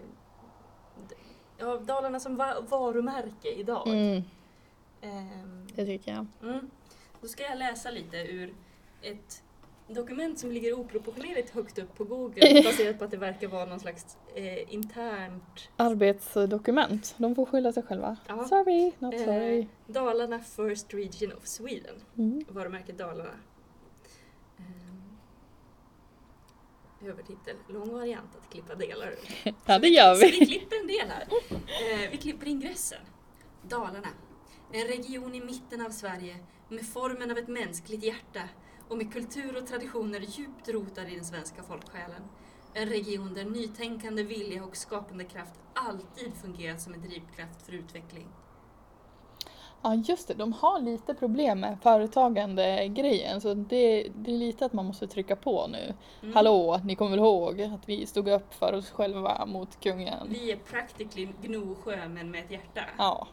ja, Dalarna som va- varumärke idag? Mm, Ehm, det tycker jag. Mm. Då ska jag läsa lite ur ett dokument som ligger oproportionerligt högt upp på Google baserat på att det verkar vara någon slags eh, internt Arbetsdokument, de får skylla sig själva. Ja. Sorry, not Eh, sorry. Dalarna First Region of Sweden. Mm. Varumärket Dalarna. Ehm, övertitel, lång variant att klippa delar ur. Ja det gör Så vi vi. klipper en del här. Eh, vi klipper ingressen. Dalarna. En region i mitten av Sverige med formen av ett mänskligt hjärta och med kultur och traditioner djupt rotade i den svenska folksjälen. En region där nytänkande, vilja och skapande kraft alltid fungerat som en drivkraft för utveckling. Ja just det, de har lite problem med företagande grejen så det, det är lite att man måste trycka på nu. Mm. Hallå, ni kommer väl ihåg att vi stod upp för oss själva mot kungen? Vi är practically Gnosjö men med ett hjärta. Ja,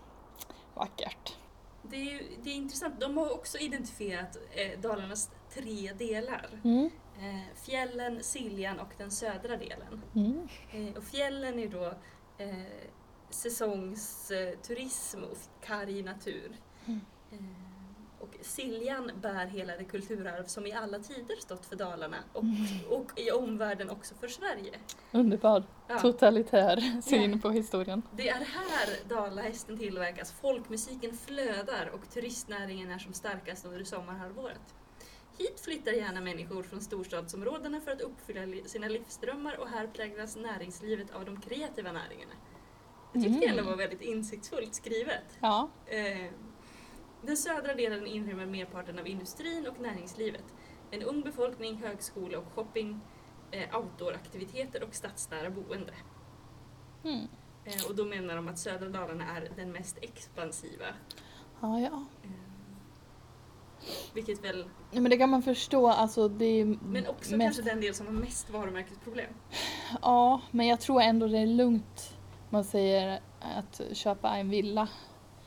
vackert. Det är, det är intressant. De har också identifierat eh, Dalarnas tre delar. Mm. Eh, fjällen, Siljan och den södra delen. Mm. Eh, och fjällen är då eh, säsongsturism och karg natur. Mm. Eh, och Siljan bär hela det kulturarv som i alla tider stått för Dalarna och, och i omvärlden också för Sverige. Underbar, Ja. totalitär syn på historien. Det är här dalahästen tillverkas, folkmusiken flödar och turistnäringen är som starkast under sommarhalvåret. Hit flyttar gärna människor från storstadsområdena för att uppfylla sina livsdrömmar och här präglas näringslivet av de kreativa näringarna. Jag tyckte det ändå Mm. var väldigt insiktsfullt skrivet. Ja, Eh, Den södra delen inrymmer merparten av industrin och näringslivet. En ung befolkning, högskola och shopping, eh, outdooraktiviteter och stadsnära boende. mm. Eh, Och då menar de att södra Dalarna är den mest expansiva. ja, ja. Vilket väl, Nej, men det kan man förstå, alltså det men också mest... kanske den del som har mest varumärkesproblem. Ja, men jag tror ändå det är lugnt. Man säger att köpa en villa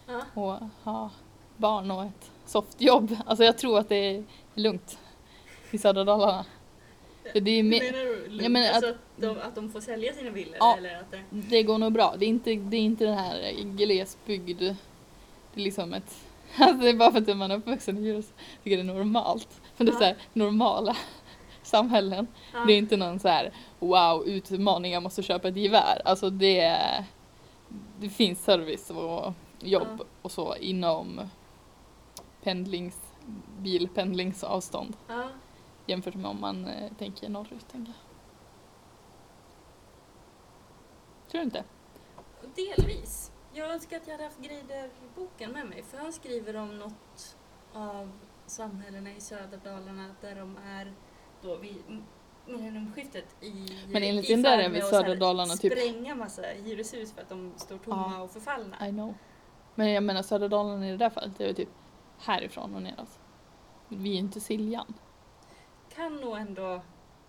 Ja. och ha barn och ett softjobb. Alltså jag tror att det är lugnt i södra Dalarna. För det, är Hur me- menar du? Ja, men alltså att- de, att de får sälja sina villor? Ja. Eller att det, det går nog bra. Det är inte, det är inte den här glesbygd. Det är liksom ett... Alltså det är bara för att man är uppvuxen i Djurgården tycker det är normalt. Men det är Ja. så här, normala samhällen. ja. Det är inte någon så här wow utmaning, jag måste köpa ett gevär. Alltså det, det finns service och jobb Ja. och så inom pendlings, bilpendlingsavstånd ja. jämfört med om man eh, tänker norrut. Tänker. Tror du inte? Delvis. Jag önskar att jag hade haft Greider-boken med mig för han skriver om något av samhällena i södra Dalarna där de är då vid millenniumskiftet i Men enligt den där är väl södra Dalarna typ- spränga massa hyreshus för att de står tomma Ja. och förfallna. I know. Men jag menar södra Dalarna i det där fallet, är ju typ härifrån och neråt. Vi är ju inte Siljan. Kan nog ändå,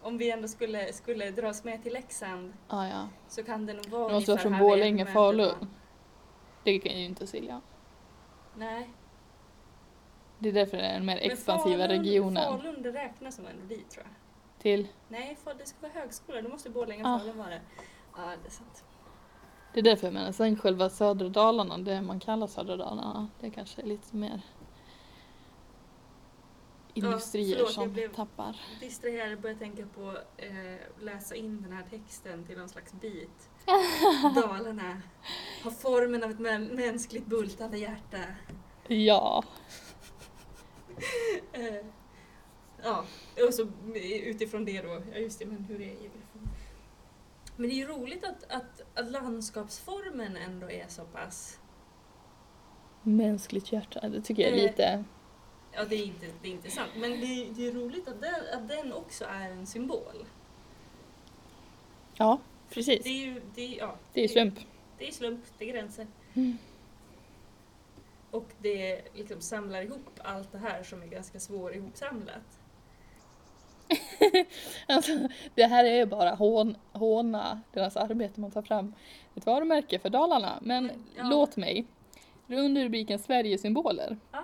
om vi ändå skulle, skulle dras med till Leksand Ah, ja. så kan det nog vara måste vara ungefär från Borlänge, Falun. Det är ju inte Siljan. Nej. Det är därför det är den mer Men expansiva Falun- regionen. Falun det räknas nog ändå dit tror jag. Till, Nej, för det ska vara högskola. Då måste Borlänge Ah. och Falun vara det. Ja, det är sant. det är därför jag menar, sen själva södra Dalarna, det man kallar södra Dalarna, det kanske är lite mer industrier förlåt, jag som blev- tappar. Distraherad började tänka på eh, läsa in den här texten till någon slags bit. Dalarna har formen av ett mä- mänskligt bultande hjärta. Ja, Eh, ja, och så utifrån det då, ja just det, men hur är geografin? Men det är ju roligt att, att, att landskapsformen ändå är så pass mänskligt hjärta, det tycker jag är Eh, lite... Ja, det är inte, det är inte sant. Men det är, det är roligt att den, att den också är en symbol. Ja, precis. Det är ju, det är, ja, Det är slump. Det är slump, det är gränser. Mm. Och det liksom samlar ihop allt det här som är ganska svår ihopsamlat. Alltså, det här är bara hån, håna deras arbete man tar fram ett varumärke för Dalarna. Men ja. låt mig, under rubriken Sverigesymboler. Ja.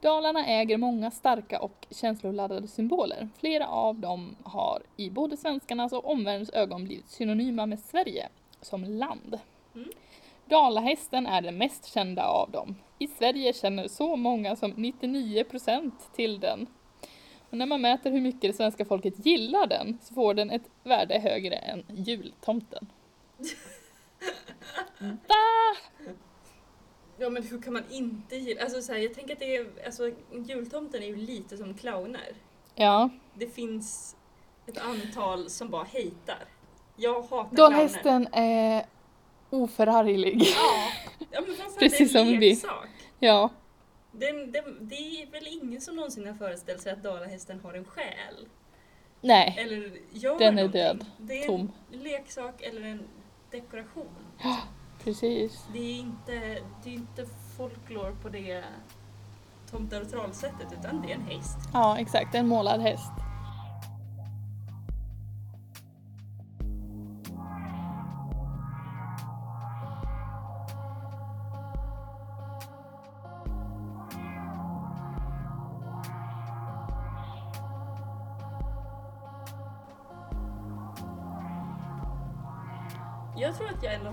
Dalarna äger många starka och känsloladdade symboler. Flera av dem har i både svenskarnas och omvärldens ögon blivit synonyma med Sverige som land. Mm. Dalahästen är den mest kända av dem. I Sverige känner så många som 99% till den. Och när man mäter hur mycket det svenska folket gillar den så får den ett värde högre än jultomten. Va? Ja men hur kan man inte gilla, alltså så här, jag tänker att det är, alltså jultomten är ju lite som clowner. Ja, Det finns ett antal som bara hatar. Jag hatar clowner. Dalhästen är oförarglig. Ja, ja men framförallt Precis det är en som vi. leksak. Ja. Den, den, det är väl ingen som någonsin har föreställt sig att dalahästen har en själ? Nej, Eller gör Den är någonting. död. Det är tom. en leksak eller en dekoration. Precis. Det är inte, det är inte folklore på det tomtar och trollsättet utan det är en häst. Ja, exakt. En målad häst.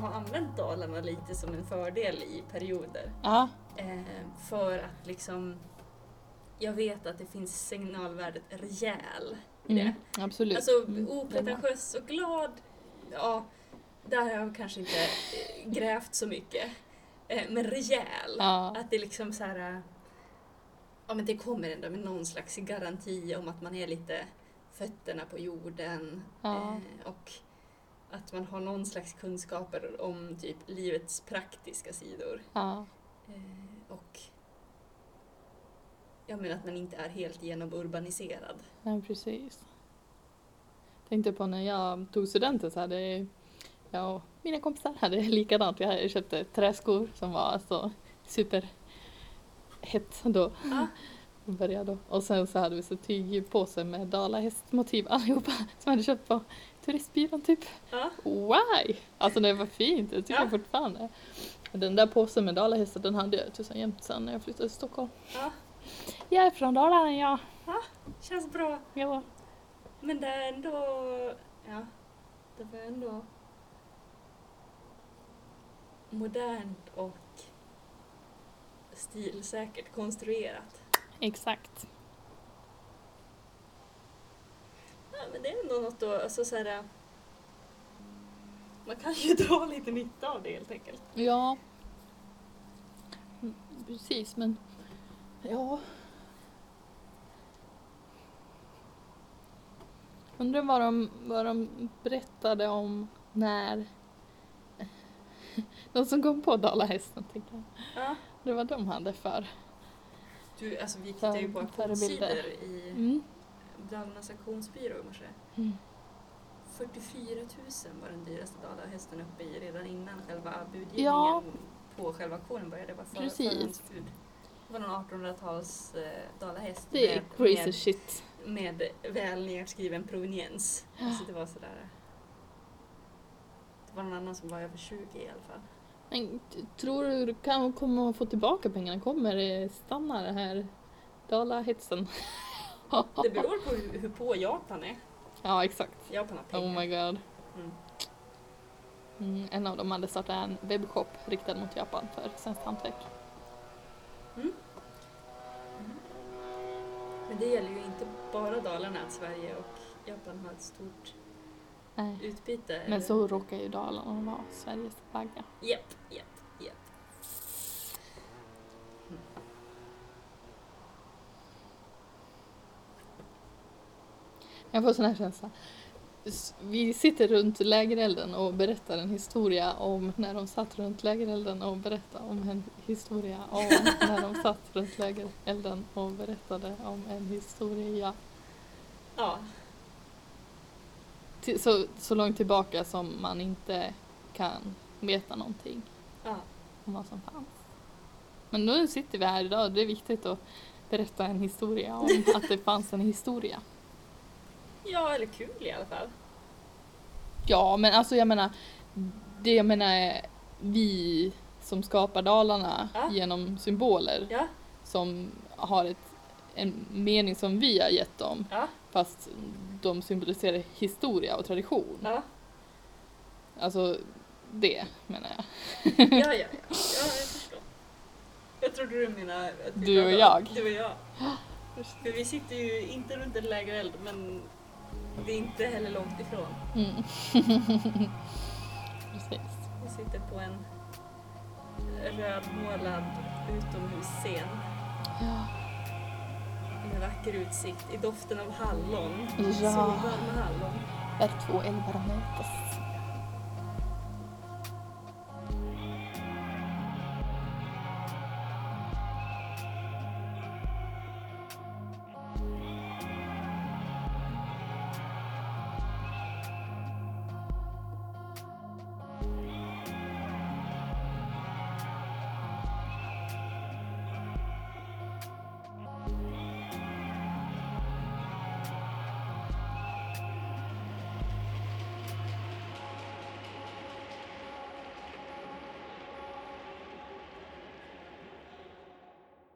Ändå har använt Dalarna lite som en fördel i perioder. Ja, Eh, för att liksom jag vet att det finns signalvärdet rejäl i det. mm, absolut. Alltså Mm, opretentiös och glad, ja, där har jag kanske inte eh, grävt så mycket. Eh, men rejäl. Ja. Att det liksom så här, eh, ja men det kommer ändå med någon slags garanti om att man är lite fötterna på jorden. Ja. Eh, och att man har någon slags kunskaper om typ livets praktiska sidor. Ja. Eh, och jag menar att man inte är helt genomurbaniserad. ja, precis. Tänkte på när jag tog studenten så hade jag och mina kompisar hade likadant. Vi hade köpt träskor som var så super hett då. Ja. Vi började då. Och sen så hade vi så tygpåse med dalahästmotiv allihopa som hade köpt på turistbyrån typ. Ja. Why? Alltså det var fint, det tycker Ja. jag fortfarande. Den där påsen med dalahästar den hade jag tusan jämt sen när jag flyttade till Stockholm. Ja. Jag är från Dalarna ja. Känns bra. ja. Men det är ändå... Ja, det var ändå modernt och stilsäkert konstruerat. Exakt. Ja, men det är ändå något då, alltså så här, Man kan ju dra lite nytta av det helt enkelt. Ja. Mm, Precis men ja. Undrar vad de, vad de berättade om när de som kom på dalahästen tänker jag. Ja. Det var de hade för. Du, alltså vi tittade ju på auktionssidor i Mm. Dalarnas auktionsbyrå i morse. Mm. 44 000 var den dyraste dalahästen uppe i redan innan själva budgivningen Ja. på själva auktionen började. Var för, Precis. förhandsbud. Det var någon 1800-tals eh, dalahäst Det är med, crazy med, shit. med väl nedskriven proveniens. Alltså det var sådär. Det var någon annan som var över 20 i alla fall. Men tror du kan komma att få tillbaka pengarna? Kommer det stanna det här dalahetsen? Det beror på hur, hur på Japan är. Ja exakt. Japan har pengar. Oh my god. Mm. Mm, en av dem hade startat en webbshop riktad mot Japan för svenskt hantverk. Men det gäller ju inte bara Dalarna att Sverige och Japan har ett stort Nej. utbyte. Men eller? så råkar ju Dalarna vara Sveriges flagga. Japp, japp, japp. Jag får sån här känsla. Vi sitter runt lägerelden och berättar en historia om när de satt runt lägerelden och berättade om en historia om när de satt runt lägerelden och berättade om en historia. Ja, Så, så långt tillbaka som man inte kan veta någonting ja. om vad som fanns. Men nu sitter vi här idag och det är viktigt att berätta en historia om att det fanns en historia. Ja, eller kul i alla fall. Ja, men alltså jag menar, det jag menar är vi som skapar Dalarna Ja. genom symboler Ja, som har ett, en mening som vi har gett dem ja, fast de symboliserar historia och tradition. ja. Alltså det menar jag. Ja, ja, ja. ja jag förstår. Jag trodde du menade att vi Du och jag. Du och jag. För vi sitter ju inte runt en lägereld, men det är inte heller långt ifrån. Mm. Precis. Vi sitter på en rödmålad utomhusscen Ja. med vacker utsikt i doften av hallon. Ja. Solvarma hallon. Där två älvar mötas.